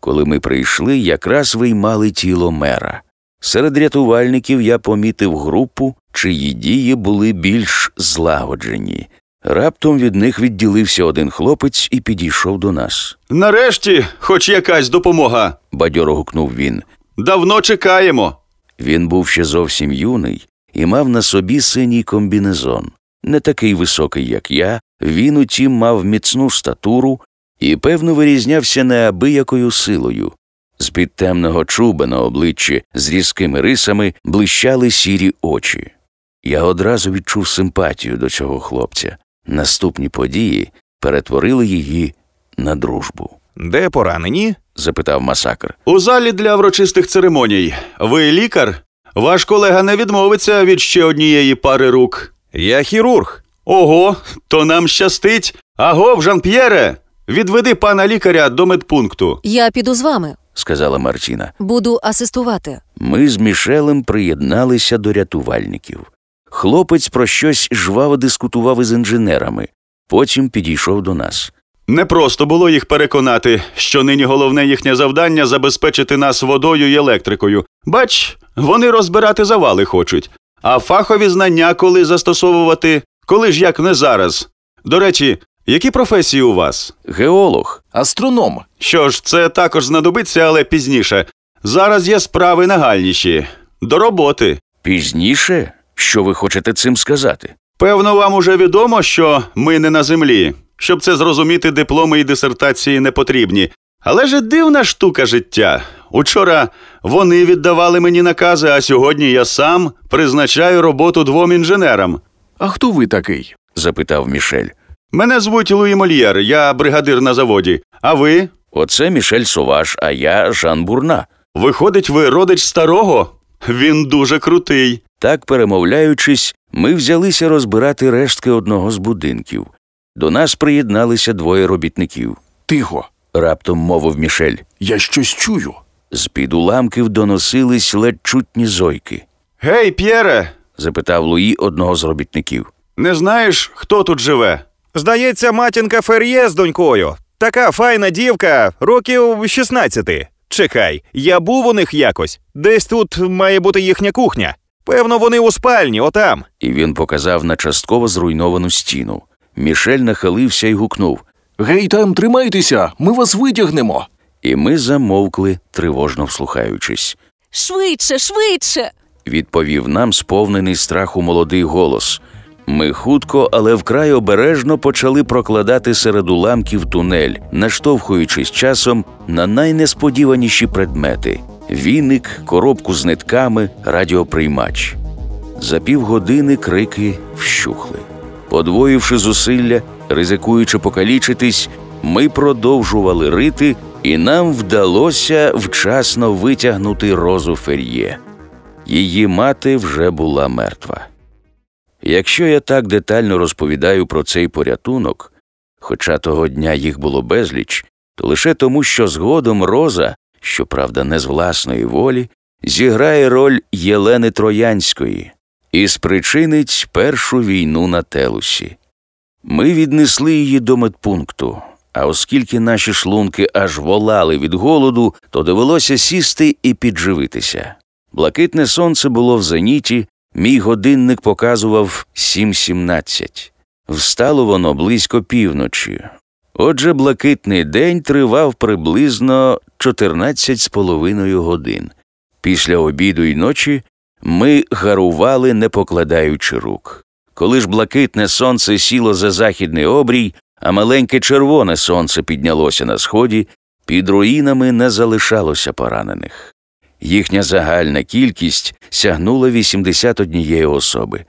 Коли ми прийшли, якраз виймали тіло мера. Серед рятувальників я помітив групу, чиї дії були більш злагоджені. Раптом від них відділився один хлопець і підійшов до нас. Нарешті, хоч якась допомога. Бадьоро гукнув він. Давно чекаємо. Він був ще зовсім юний і мав на собі синій комбінезон. Не такий високий, як я, він утім мав міцну статуру і, певно, вирізнявся неабиякою силою. З-під темного чуба на обличчі з різкими рисами блищали сірі очі. Я одразу відчув симпатію до цього хлопця. Наступні події перетворили її на дружбу. Де поранені? запитав масакр. У залі для врочистих церемоній. Ви лікар? Ваш колега не відмовиться від ще однієї пари рук. Я хірург. Ого, то нам щастить. Агов, Жан-П'єре, відведи пана лікаря до медпункту. Я піду з вами, сказала Мартіна. буду асистувати. Ми з Мішелем приєдналися до рятувальників. Хлопець про щось жваво дискутував із інженерами, потім підійшов до нас. Непросто було їх переконати, що нині головне їхнє завдання забезпечити нас водою і електрикою. Бач, вони розбирати завали хочуть. А фахові знання коли застосовувати, коли ж як не зараз. До речі, які професії у вас? Геолог. Астроном. Що ж, це також знадобиться, але пізніше. Зараз є справи нагальніші. До роботи. Пізніше? Що ви хочете цим сказати? Певно, вам уже відомо, що ми не на землі. Щоб це зрозуміти, дипломи і дисертації не потрібні. Але ж дивна штука життя. Учора вони віддавали мені накази, а сьогодні я сам призначаю роботу двом інженерам. А хто ви такий? запитав Мішель. Мене звуть Луї Мольєр, я бригадир на заводі. А ви? Оце Мішель Соваш, а я Жан Бурна. Виходить, ви родич старого? Він дуже крутий. Так, перемовляючись, ми взялися розбирати рештки одного з будинків. До нас приєдналися двоє робітників. Тихо. Раптом мовив Мішель. Я щось чую. З-під уламків доносились ледь чутні зойки. Гей, П'єре, Запитав Луї одного з робітників. не знаєш, хто тут живе? Здається, матінка Фер'є з донькою. Така файна дівка, років 16. Чекай, я був у них якось. Десь тут має бути їхня кухня. Певно, вони у спальні, отам. І він показав на частково зруйновану стіну. Мішель нахилився і гукнув. Гей, там тримайтеся, ми вас витягнемо. І ми замовкли, тривожно вслухаючись. Швидше, швидше. Відповів нам сповнений страху молодий голос. Ми хутко, але вкрай обережно почали прокладати серед уламків тунель, наштовхуючись часом на найнесподіваніші предмети: віник, коробку з нитками, радіоприймач. За півгодини крики вщухли. Подвоївши зусилля, ризикуючи покалічитись, ми продовжували рити, і нам вдалося вчасно витягнути розу фер'є. Її мати вже була мертва. Якщо я так детально розповідаю про цей порятунок, хоча того дня їх було безліч, то лише тому, що згодом Роза, щоправда, не з власної волі, зіграє роль Єлени Троянської і спричинить першу війну на Телусі. Ми віднесли її до медпункту, а оскільки наші шлунки аж волали від голоду, то довелося сісти і підживитися. Блакитне сонце було в зеніті, мій годинник показував 7.17. Встало воно близько півночі. Отже, блакитний день тривав приблизно 14 з половиною годин. Після обіду й ночі ми гарували, не покладаючи рук. Коли ж блакитне сонце сіло за західний обрій, а маленьке червоне сонце піднялося на сході, під руїнами не залишалося поранених. Їхня загальна кількість сягнула 81 особи,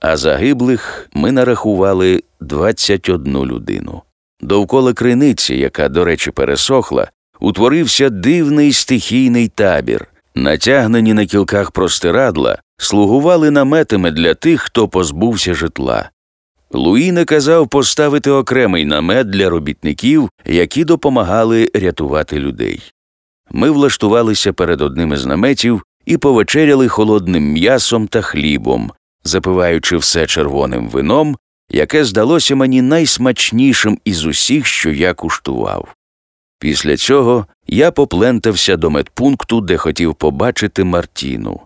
а загиблих ми нарахували 21 людину. Довкола криниці, яка, до речі, пересохла, утворився дивний стихійний табір. Натягнені на кілках простирадла, слугували наметами для тих, хто позбувся житла. Луї наказав поставити окремий намет для робітників, які допомагали рятувати людей. Ми влаштувалися перед одним із наметів і повечеряли холодним м'ясом та хлібом, запиваючи все червоним вином, яке здалося мені найсмачнішим із усіх, що я куштував. Після цього я поплентався до медпункту, де хотів побачити Мартіну.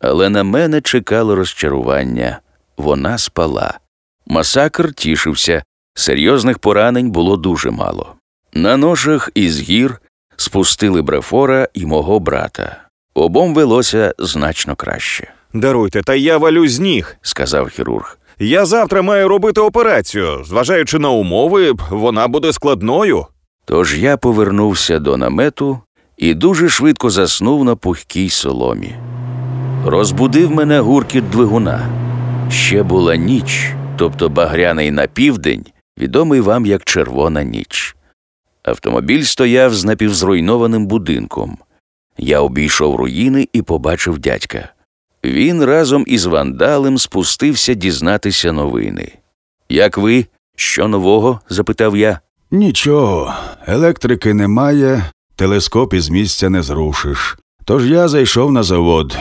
Але на мене чекало розчарування вона спала. Масакр тішився, серйозних поранень було дуже мало. На ношах із гір спустили Брефора і мого брата. Обом велося значно краще, Даруйте, та я валю з ніг. сказав хірург. Я завтра маю робити операцію. Зважаючи на умови, вона буде складною. Тож я повернувся до намету і дуже швидко заснув на пухкій соломі. Розбудив мене гуркіт двигуна. Ще була ніч, тобто багряний на південь, відомий вам як червона ніч. Автомобіль стояв з напівзруйнованим будинком. Я обійшов руїни і побачив дядька. Він разом із вандалем спустився дізнатися новини. Як ви? Що нового? запитав я. Нічого, електрики немає, телескоп із місця не зрушиш. Тож я зайшов на завод.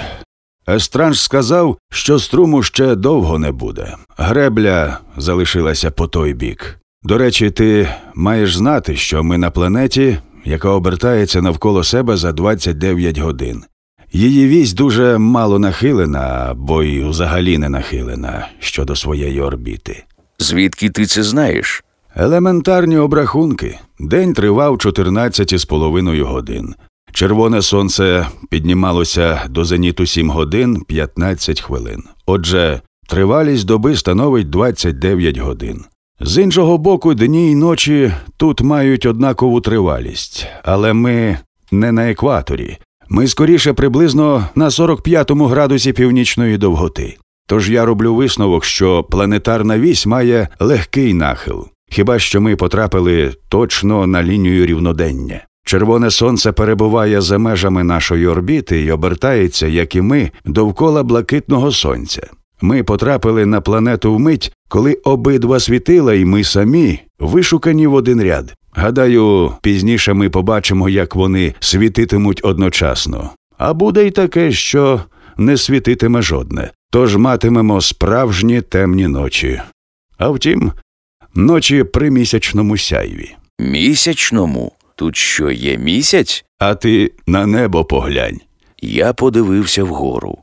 Естранж сказав, що струму ще довго не буде. Гребля залишилася по той бік. До речі, ти маєш знати, що ми на планеті, яка обертається навколо себе за 29 годин. Її вісь дуже мало нахилена, або й взагалі не нахилена щодо своєї орбіти. Звідки ти це знаєш? Елементарні обрахунки. День тривав 14,5 годин. Червоне сонце піднімалося до зеніту 7 годин 15 хвилин. Отже, тривалість доби становить 29 годин. З іншого боку, дні й ночі тут мають однакову тривалість, але ми не на екваторі. Ми скоріше приблизно на 45-му градусі північної довготи. Тож я роблю висновок, що планетарна вісь має легкий нахил. Хіба що ми потрапили точно на лінію рівнодення. Червоне сонце перебуває за межами нашої орбіти і обертається, як і ми, довкола блакитного сонця. Ми потрапили на планету вмить, коли обидва світила, і ми самі вишукані в один ряд. Гадаю, пізніше ми побачимо, як вони світитимуть одночасно. А буде й таке, що не світитиме жодне, тож матимемо справжні темні ночі. А втім, ночі при місячному сяйві. Місячному? Тут що є місяць? А ти на небо поглянь. Я подивився вгору.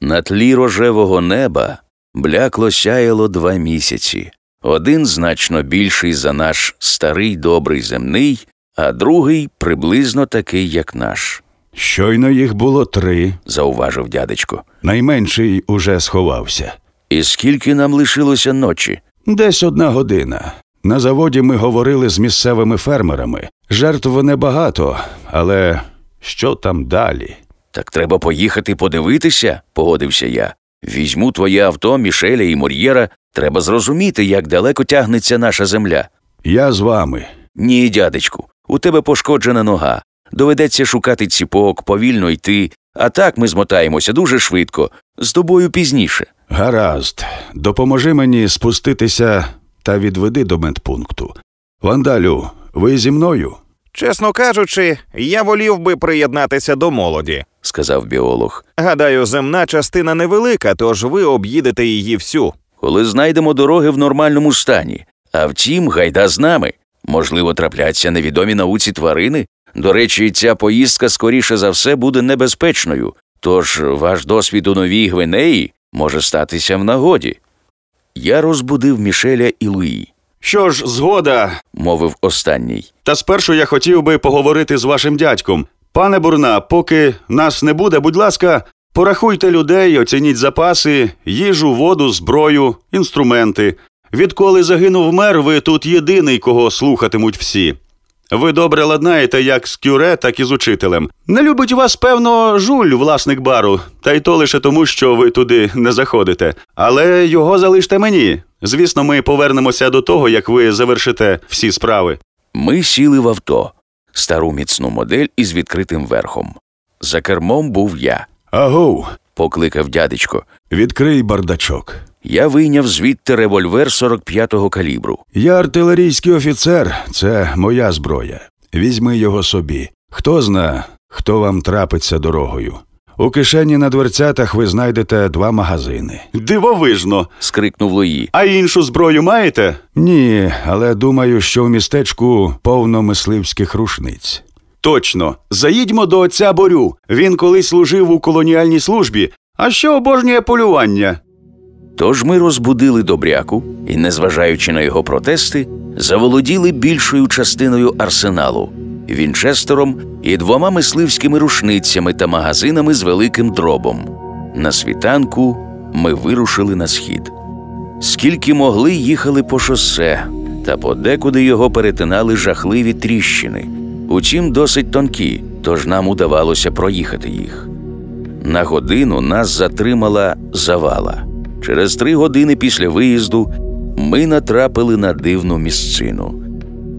На тлі рожевого неба блякло сяяло два місяці. Один значно більший за наш старий добрий земний, а другий приблизно такий, як наш, Щойно їх було три, зауважив дядечко. найменший уже сховався. І скільки нам лишилося ночі? Десь одна година. На заводі ми говорили з місцевими фермерами. Жертв небагато, але що там далі? Так треба поїхати подивитися, погодився я. Візьму твоє авто, Мішеля і Мур'єра. Треба зрозуміти, як далеко тягнеться наша земля. Я з вами. Ні, дядечку, у тебе пошкоджена нога. Доведеться шукати ціпок, повільно йти, а так ми змотаємося дуже швидко, з тобою пізніше. Гаразд, допоможи мені спуститися та відведи до медпункту. Вандалю, ви зі мною? Чесно кажучи, я волів би приєднатися до молоді. Сказав біолог. Гадаю, земна частина невелика, тож ви об'їдете її всю. Коли знайдемо дороги в нормальному стані. А втім, гайда з нами. Можливо, трапляться невідомі науці тварини. До речі, ця поїздка скоріше за все буде небезпечною, тож ваш досвід у новій Гвинеї може статися в нагоді. Я розбудив Мішеля і Луї, Що ж, згода. мовив останній. Та спершу я хотів би поговорити з вашим дядьком. Пане Бурна, поки нас не буде, будь ласка, порахуйте людей, оцініть запаси, їжу, воду, зброю, інструменти. Відколи загинув мер, ви тут єдиний, кого слухатимуть всі. Ви добре ладнаєте як з кюре, так і з учителем. Не любить вас, певно, жуль, власник бару, та й то лише тому, що ви туди не заходите. Але його залиште мені. Звісно, ми повернемося до того, як ви завершите всі справи. Ми сіли в авто, стару міцну модель із відкритим верхом. За кермом був я, Агу. покликав дядечко. відкрий бардачок. Я вийняв звідти револьвер 45-го калібру. Я артилерійський офіцер, це моя зброя. Візьми його собі. Хто зна, хто вам трапиться дорогою. У кишені на дверцятах ви знайдете два магазини. Дивовижно. скрикнув Луї. А іншу зброю маєте? Ні, але думаю, що в містечку повно мисливських рушниць. Точно. Заїдьмо до отця Борю. Він колись служив у колоніальній службі, а ще обожнює полювання. Тож ми розбудили добряку і, незважаючи на його протести, заволоділи більшою частиною арсеналу вінчестером і двома мисливськими рушницями та магазинами з великим дробом. На світанку ми вирушили на схід. Скільки могли, їхали по шосе, та подекуди його перетинали жахливі тріщини, утім досить тонкі, тож нам удавалося проїхати їх. На годину нас затримала завала. Через три години після виїзду ми натрапили на дивну місцину.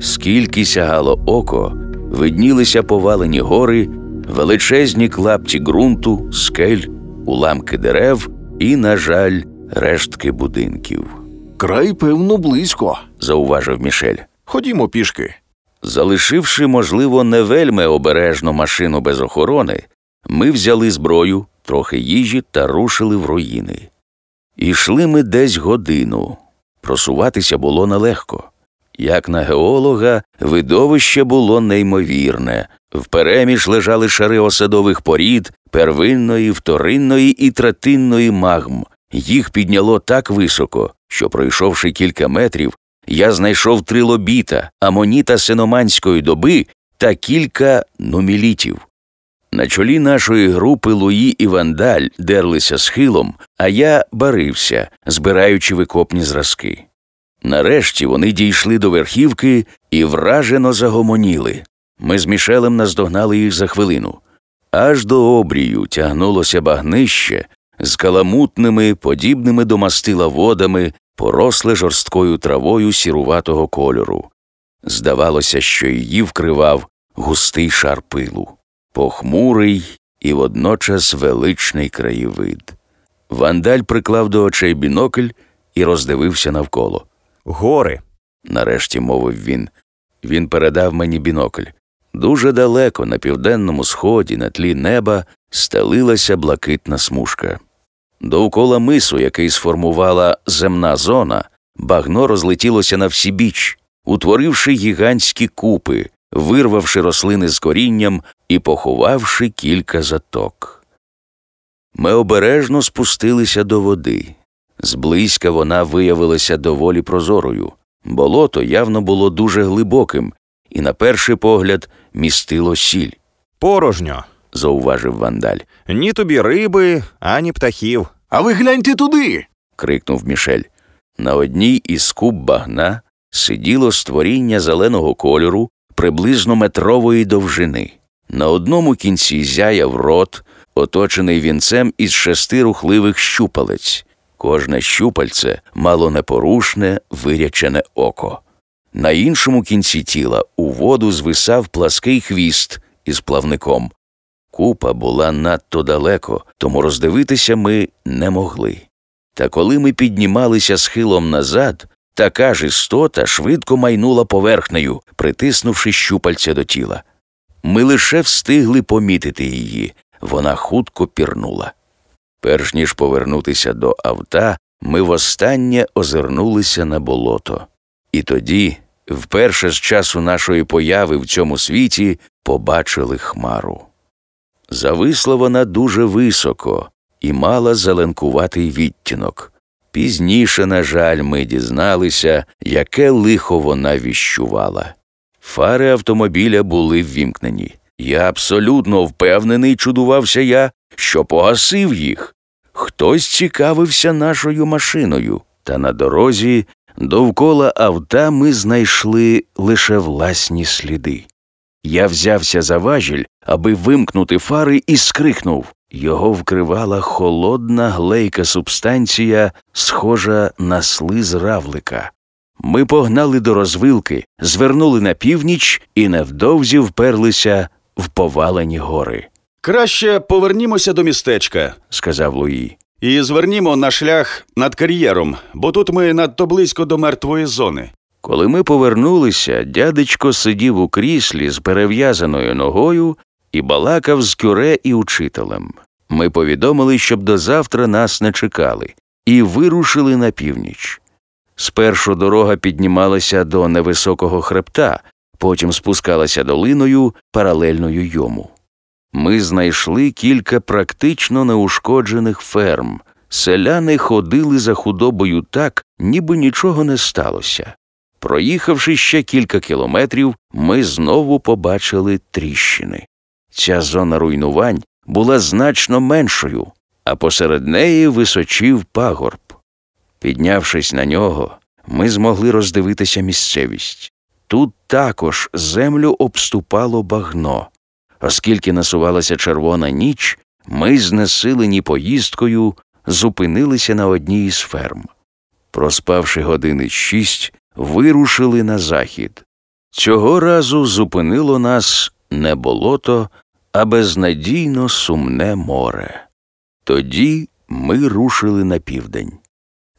Скільки сягало око, виднілися повалені гори, величезні клапті ґрунту, скель, уламки дерев і, на жаль, рештки будинків, Край, певно, близько. зауважив Мішель. Ходімо пішки. Залишивши, можливо, не вельми обережну машину без охорони, ми взяли зброю, трохи їжі та рушили в руїни. Ішли ми десь годину. Просуватися було нелегко. Як на геолога, видовище було неймовірне. Впереміж лежали шари осадових порід, первинної, вторинної і третинної магм. Їх підняло так високо, що, пройшовши кілька метрів, я знайшов трилобіта, амоніта сеноманської доби та кілька нумулітів. На чолі нашої групи Луї і Вандаль дерлися схилом, а я барився, збираючи викопні зразки. Нарешті вони дійшли до верхівки і вражено загомоніли. Ми з Мішелем наздогнали їх за хвилину. Аж до обрію тягнулося багнище з каламутними, подібними до мастила водами, поросле жорсткою травою сіруватого кольору. Здавалося, що її вкривав густий шар пилу, похмурий і водночас величний краєвид. Вандаль приклав до очей бінокль і роздивився навколо. Гори. Нарешті мовив він. Він передав мені бінокль. Дуже далеко, на південному сході, на тлі неба, стелилася блакитна смужка. Довкола мису, який сформувала земна зона, багно розлетілося на всі біч, утворивши гігантські купи, вирвавши рослини з корінням і поховавши кілька заток. Ми обережно спустилися до води. Зблизька вона виявилася доволі прозорою. Болото явно було дуже глибоким і, на перший погляд, містило сіль, Порожньо. зауважив вандаль. Ні тобі риби, ані птахів. А ви гляньте туди. крикнув Мішель. На одній із куб багна сиділо створіння зеленого кольору приблизно метрової довжини. На одному кінці зяяв рот, оточений вінцем із шести рухливих щупалець. Кожне щупальце мало непорушне, вирячене око. На іншому кінці тіла у воду звисав плаский хвіст із плавником. Купа була надто далеко, тому роздивитися ми не могли. Та коли ми піднімалися схилом назад, така ж істота швидко майнула поверхнею, притиснувши щупальця до тіла. Ми лише встигли помітити її, вона хутко пірнула. Перш ніж повернутися до авта, ми востаннє озирнулися на болото. І тоді, вперше з часу нашої появи в цьому світі, побачили хмару. Зависла вона дуже високо і мала зеленкуватий відтінок. Пізніше, на жаль, ми дізналися, яке лихо вона віщувала. Фари автомобіля були ввімкнені. Я абсолютно впевнений, чудувався я, що погасив їх. Хтось цікавився нашою машиною, та на дорозі довкола авта ми знайшли лише власні сліди. Я взявся за важіль, аби вимкнути фари, і скрикнув. Його вкривала холодна глейка субстанція, схожа на слиз равлика. Ми погнали до розвилки, звернули на північ і невдовзі вперлися в повалені гори, Краще повернімося до містечка сказав Луї. і звернімо на шлях над кар'єром, бо тут ми надто близько до мертвої зони. Коли ми повернулися, дядечко сидів у кріслі з перев'язаною ногою і балакав з кюре і учителем. Ми повідомили, щоб до завтра нас не чекали, і вирушили на північ. Спершу дорога піднімалася до невисокого хребта, потім спускалася долиною, паралельною йому. Ми знайшли кілька практично неушкоджених ферм. Селяни ходили за худобою так, ніби нічого не сталося. Проїхавши ще кілька кілометрів, ми знову побачили тріщини. Ця зона руйнувань була значно меншою, а посеред неї височив пагорб. Піднявшись на нього, ми змогли роздивитися місцевість. Тут також землю обступало багно. Оскільки насувалася червона ніч, ми, знесилені поїздкою, зупинилися на одній із ферм. Проспавши години шість, вирушили на захід. Цього разу зупинило нас не болото, а безнадійно сумне море. Тоді ми рушили на південь.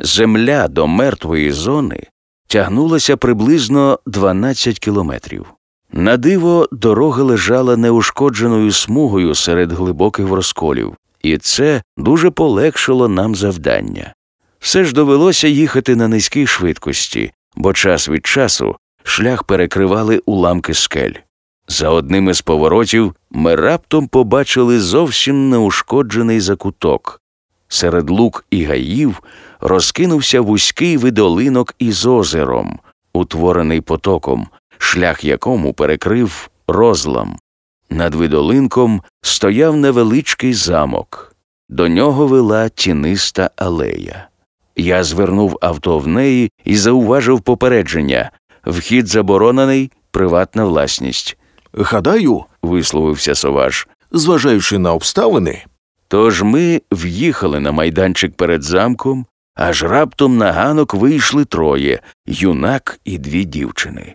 Земля до мертвої зони тягнулася приблизно 12 кілометрів. На диво, дорога лежала неушкодженою смугою серед глибоких розколів, і це дуже полегшило нам завдання. Все ж довелося їхати на низькій швидкості, бо час від часу шлях перекривали уламки скель. За одним із поворотів ми раптом побачили зовсім неушкоджений закуток. Серед лук і гаїв розкинувся вузький видолинок із озером, утворений потоком, шлях якому перекрив розлам. Над видолинком стояв невеличкий замок. До нього вела тіниста алея. Я звернув авто в неї і зауважив попередження вхід заборонений, приватна власність, Гадаю, висловився Соваш. зважаючи на обставини, Тож ми в'їхали на майданчик перед замком, аж раптом на ганок вийшли троє юнак і дві дівчини.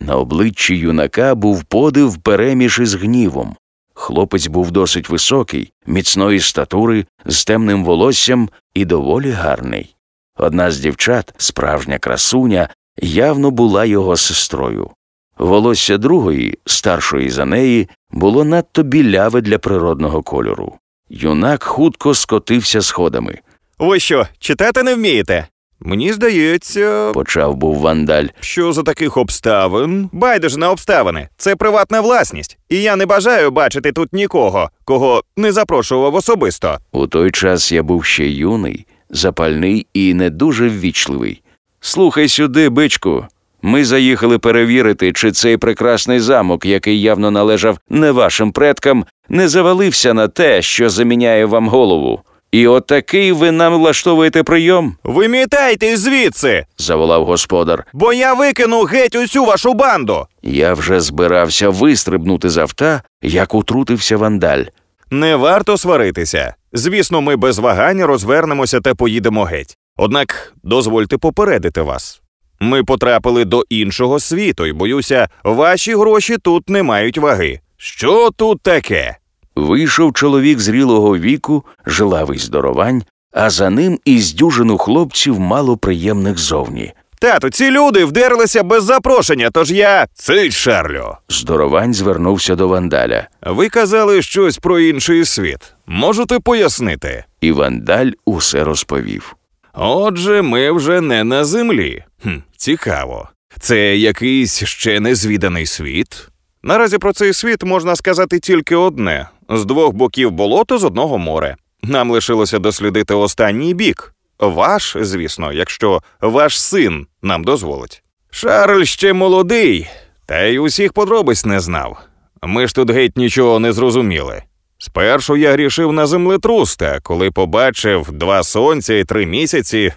На обличчі юнака був подив переміж із гнівом. Хлопець був досить високий, міцної статури, з темним волоссям і доволі гарний. Одна з дівчат, справжня красуня, явно була його сестрою. Волосся другої, старшої за неї, було надто біляве для природного кольору. Юнак хутко скотився сходами. Ви що, читати не вмієте? Мені здається, Почав був вандаль. що за таких обставин. Байдуже на обставини. Це приватна власність. І я не бажаю бачити тут нікого, кого не запрошував особисто. У той час я був ще юний, запальний і не дуже ввічливий. Слухай сюди, бичку. Ми заїхали перевірити, чи цей прекрасний замок, який явно належав не вашим предкам, не завалився на те, що заміняє вам голову. І отакий ви нам влаштовуєте прийом, Вимітайте звідси, заволав господар. бо я викину геть усю вашу банду. Я вже збирався вистрибнути з авта, як утрутився вандаль. Не варто сваритися. Звісно, ми без вагань розвернемося та поїдемо геть. Однак дозвольте попередити вас. Ми потрапили до іншого світу, і боюся, ваші гроші тут не мають ваги. Що тут таке? Вийшов чоловік зрілого віку, жилавий здоровань, а за ним із дюжину хлопців малоприємних зовні. Тату, ці люди вдерлися без запрошення, тож я. Цить, Шарлю. Здоровань звернувся до вандаля, Ви казали щось про інший світ. Можете пояснити? і вандаль усе розповів. Отже, ми вже не на землі. Хм, цікаво. Це якийсь ще незвіданий світ? Наразі про цей світ можна сказати тільки одне: з двох боків болото, з одного море. Нам лишилося дослідити останній бік. Ваш, звісно, якщо ваш син нам дозволить. Шарль ще молодий, та й усіх подробиць не знав. Ми ж тут геть нічого не зрозуміли. Спершу я грішив на землетрус, та коли побачив два сонця і три місяці.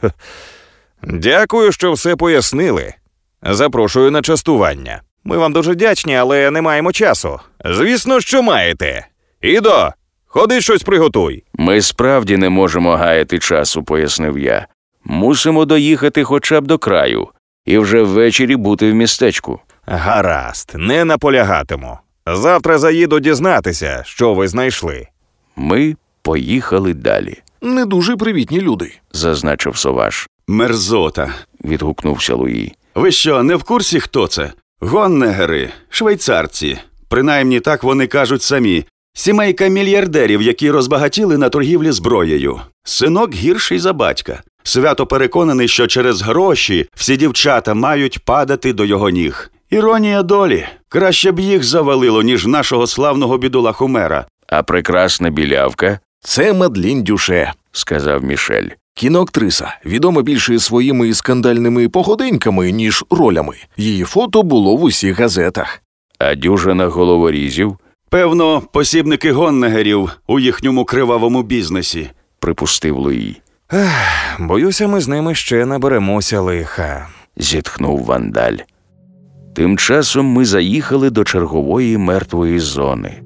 Дякую, що все пояснили. Запрошую на частування. Ми вам дуже вдячні, але не маємо часу. Звісно, що маєте. Ідо, ходи щось приготуй. Ми справді не можемо гаяти часу, пояснив я. Мусимо доїхати хоча б до краю, і вже ввечері бути в містечку. Гаразд, не наполягатиму. Завтра заїду дізнатися, що ви знайшли. Ми поїхали далі, не дуже привітні люди. зазначив Соваш. Мерзота. Відгукнувся Луї. Ви що, не в курсі, хто це? Гоннегери, швейцарці. Принаймні так вони кажуть самі. Сімейка мільярдерів, які розбагатіли на торгівлі зброєю. Синок гірший за батька. Свято переконаний, що через гроші всі дівчата мають падати до його ніг. Іронія долі. Краще б їх завалило, ніж нашого славного бідолаху мера. А прекрасна білявка, Це Мадлін Дюше, сказав Мішель. Кіноактриса, відома більше своїми скандальними походеньками, ніж ролями. Її фото було в усіх газетах. А дюжина головорізів, Певно, посібники Гоннегерів у їхньому кривавому бізнесі. припустив Луї. Боюся, ми з ними ще наберемося лиха. зітхнув вандаль. Тим часом ми заїхали до чергової мертвої зони.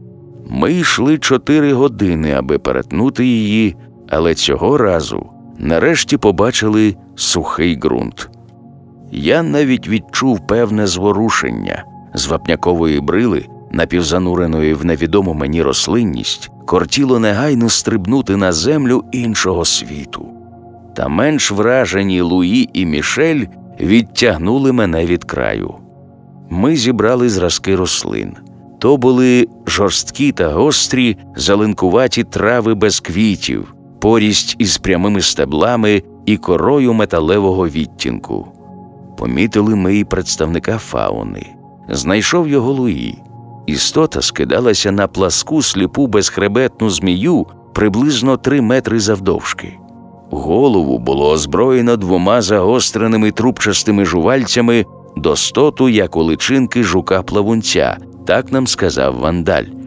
Ми йшли чотири години, аби перетнути її, але цього разу нарешті побачили сухий ґрунт. Я навіть відчув певне зворушення з вапнякової брили, напівзануреної в невідому мені рослинність, кортіло негайно стрибнути на землю іншого світу. Та менш вражені Луї і Мішель відтягнули мене від краю. Ми зібрали зразки рослин. То були жорсткі та гострі, залинкуваті трави без квітів, порість із прямими стеблами і корою металевого відтінку. Помітили ми і представника фауни. Знайшов його Луї. Істота скидалася на пласку сліпу безхребетну змію приблизно три метри завдовжки. Голову було озброєно двома загостреними трубчастими жувальцями достоту, як у личинки жука плавунця, так нам сказав вандаль.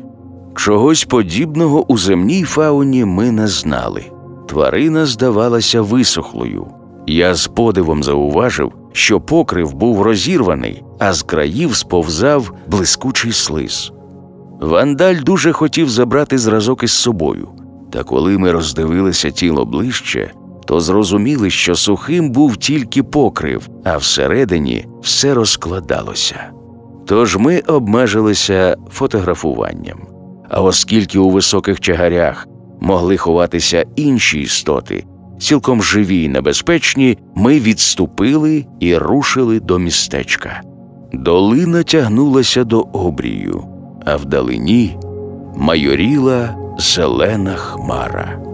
Чогось подібного у земній фауні ми не знали. Тварина здавалася висохлою. Я з подивом зауважив, що покрив був розірваний, а з країв сповзав блискучий слиз. Вандаль дуже хотів забрати зразок із собою, та коли ми роздивилися тіло ближче, то зрозуміли, що сухим був тільки покрив, а всередині все розкладалося. Тож ми обмежилися фотографуванням. А оскільки у високих чагарях могли ховатися інші істоти, цілком живі й небезпечні, ми відступили і рушили до містечка. Долина тягнулася до обрію, а вдалині майоріла зелена хмара.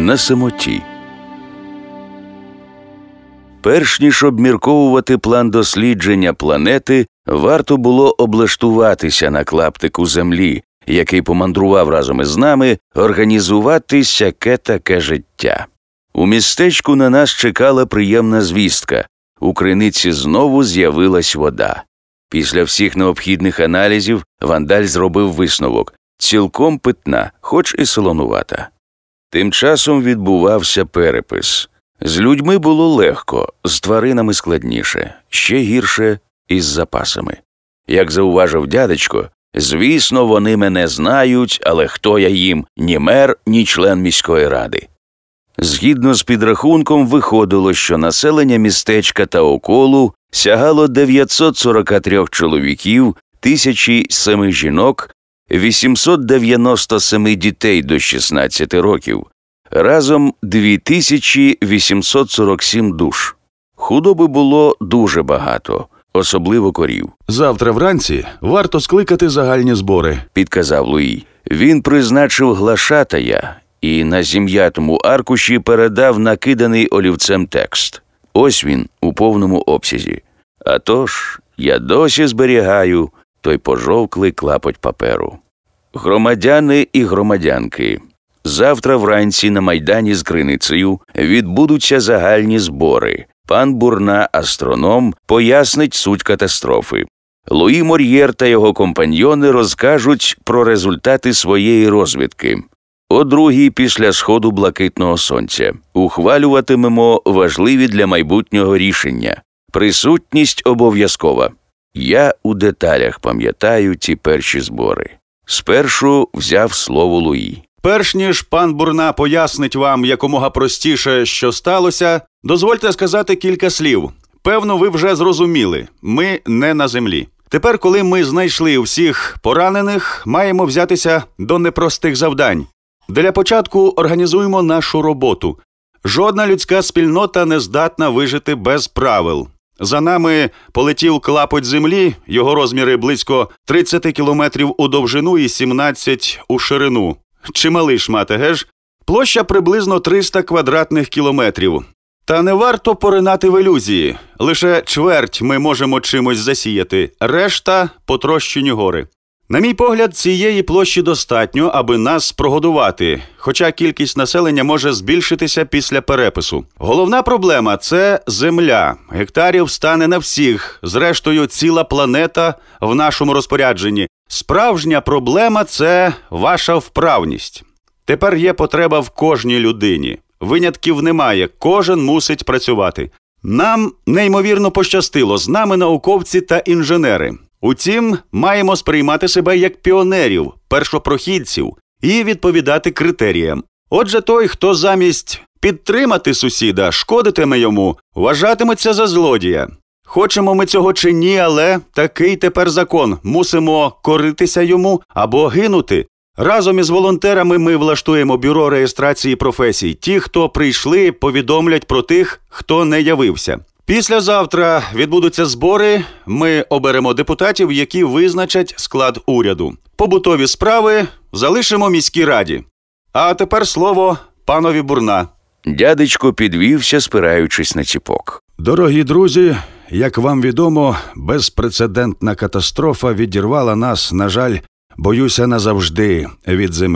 На самоті. Перш ніж обмірковувати план дослідження планети, варто було облаштуватися на клаптику землі, який помандрував разом із нами, організувати сяке таке життя. У містечку на нас чекала приємна звістка. У криниці знову з'явилась вода. Після всіх необхідних аналізів Вандаль зробив висновок цілком питна, хоч і солонувата. Тим часом відбувався перепис. З людьми було легко, з тваринами складніше, ще гірше із запасами. Як зауважив дядечко, звісно, вони мене знають, але хто я їм ні мер, ні член міської ради. Згідно з підрахунком, виходило, що населення містечка та околу сягало 943 чоловіків, 1007 жінок, 897 дітей до 16 років, разом 2847 душ. Худоби було дуже багато, особливо корів, Завтра вранці варто скликати загальні збори. підказав Луї. Він призначив глашатая і на зім'ятому аркуші передав накиданий олівцем текст. Ось він у повному обсязі. Атож, я досі зберігаю той пожовклий клапоть паперу. Громадяни і громадянки. Завтра вранці на майдані з Криницею відбудуться загальні збори. Пан Бурна, астроном, пояснить суть катастрофи. Луї Мор'єр та його компаньйони розкажуть про результати своєї розвідки. О другій після сходу блакитного сонця ухвалюватимемо важливі для майбутнього рішення. Присутність обов'язкова. Я у деталях пам'ятаю ті перші збори. Спершу взяв слово Луї. Перш ніж пан Бурна пояснить вам якомога простіше, що сталося, дозвольте сказати кілька слів. Певно, ви вже зрозуміли, ми не на землі. Тепер, коли ми знайшли всіх поранених, маємо взятися до непростих завдань. Для початку організуємо нашу роботу. Жодна людська спільнота не здатна вижити без правил. За нами полетів клапоть землі, його розміри близько 30 кілометрів у довжину і 17 у ширину. Чималий шмат, еге ж? Площа приблизно 300 квадратних кілометрів. Та не варто поринати в ілюзії. Лише чверть ми можемо чимось засіяти, решта потрощені гори. На мій погляд, цієї площі достатньо, аби нас прогодувати, хоча кількість населення може збільшитися після перепису. Головна проблема це земля. Гектарів стане на всіх. Зрештою, ціла планета в нашому розпорядженні. Справжня проблема це ваша вправність. Тепер є потреба в кожній людині. Винятків немає, кожен мусить працювати. Нам неймовірно пощастило з нами науковці та інженери. Утім, маємо сприймати себе як піонерів, першопрохідців і відповідати критеріям. Отже, той, хто замість підтримати сусіда, шкодитиме йому, вважатиметься за злодія. Хочемо ми цього чи ні, але такий тепер закон. Мусимо коритися йому або гинути. Разом із волонтерами ми влаштуємо бюро реєстрації професій. Ті, хто прийшли, повідомлять про тих, хто не явився. Післязавтра відбудуться збори. Ми оберемо депутатів, які визначать склад уряду. Побутові справи залишимо міській раді. А тепер слово панові бурна. Дядечко підвівся, спираючись на ціпок. Дорогі друзі, як вам відомо, безпрецедентна катастрофа відірвала нас, на жаль, боюся, назавжди від землі.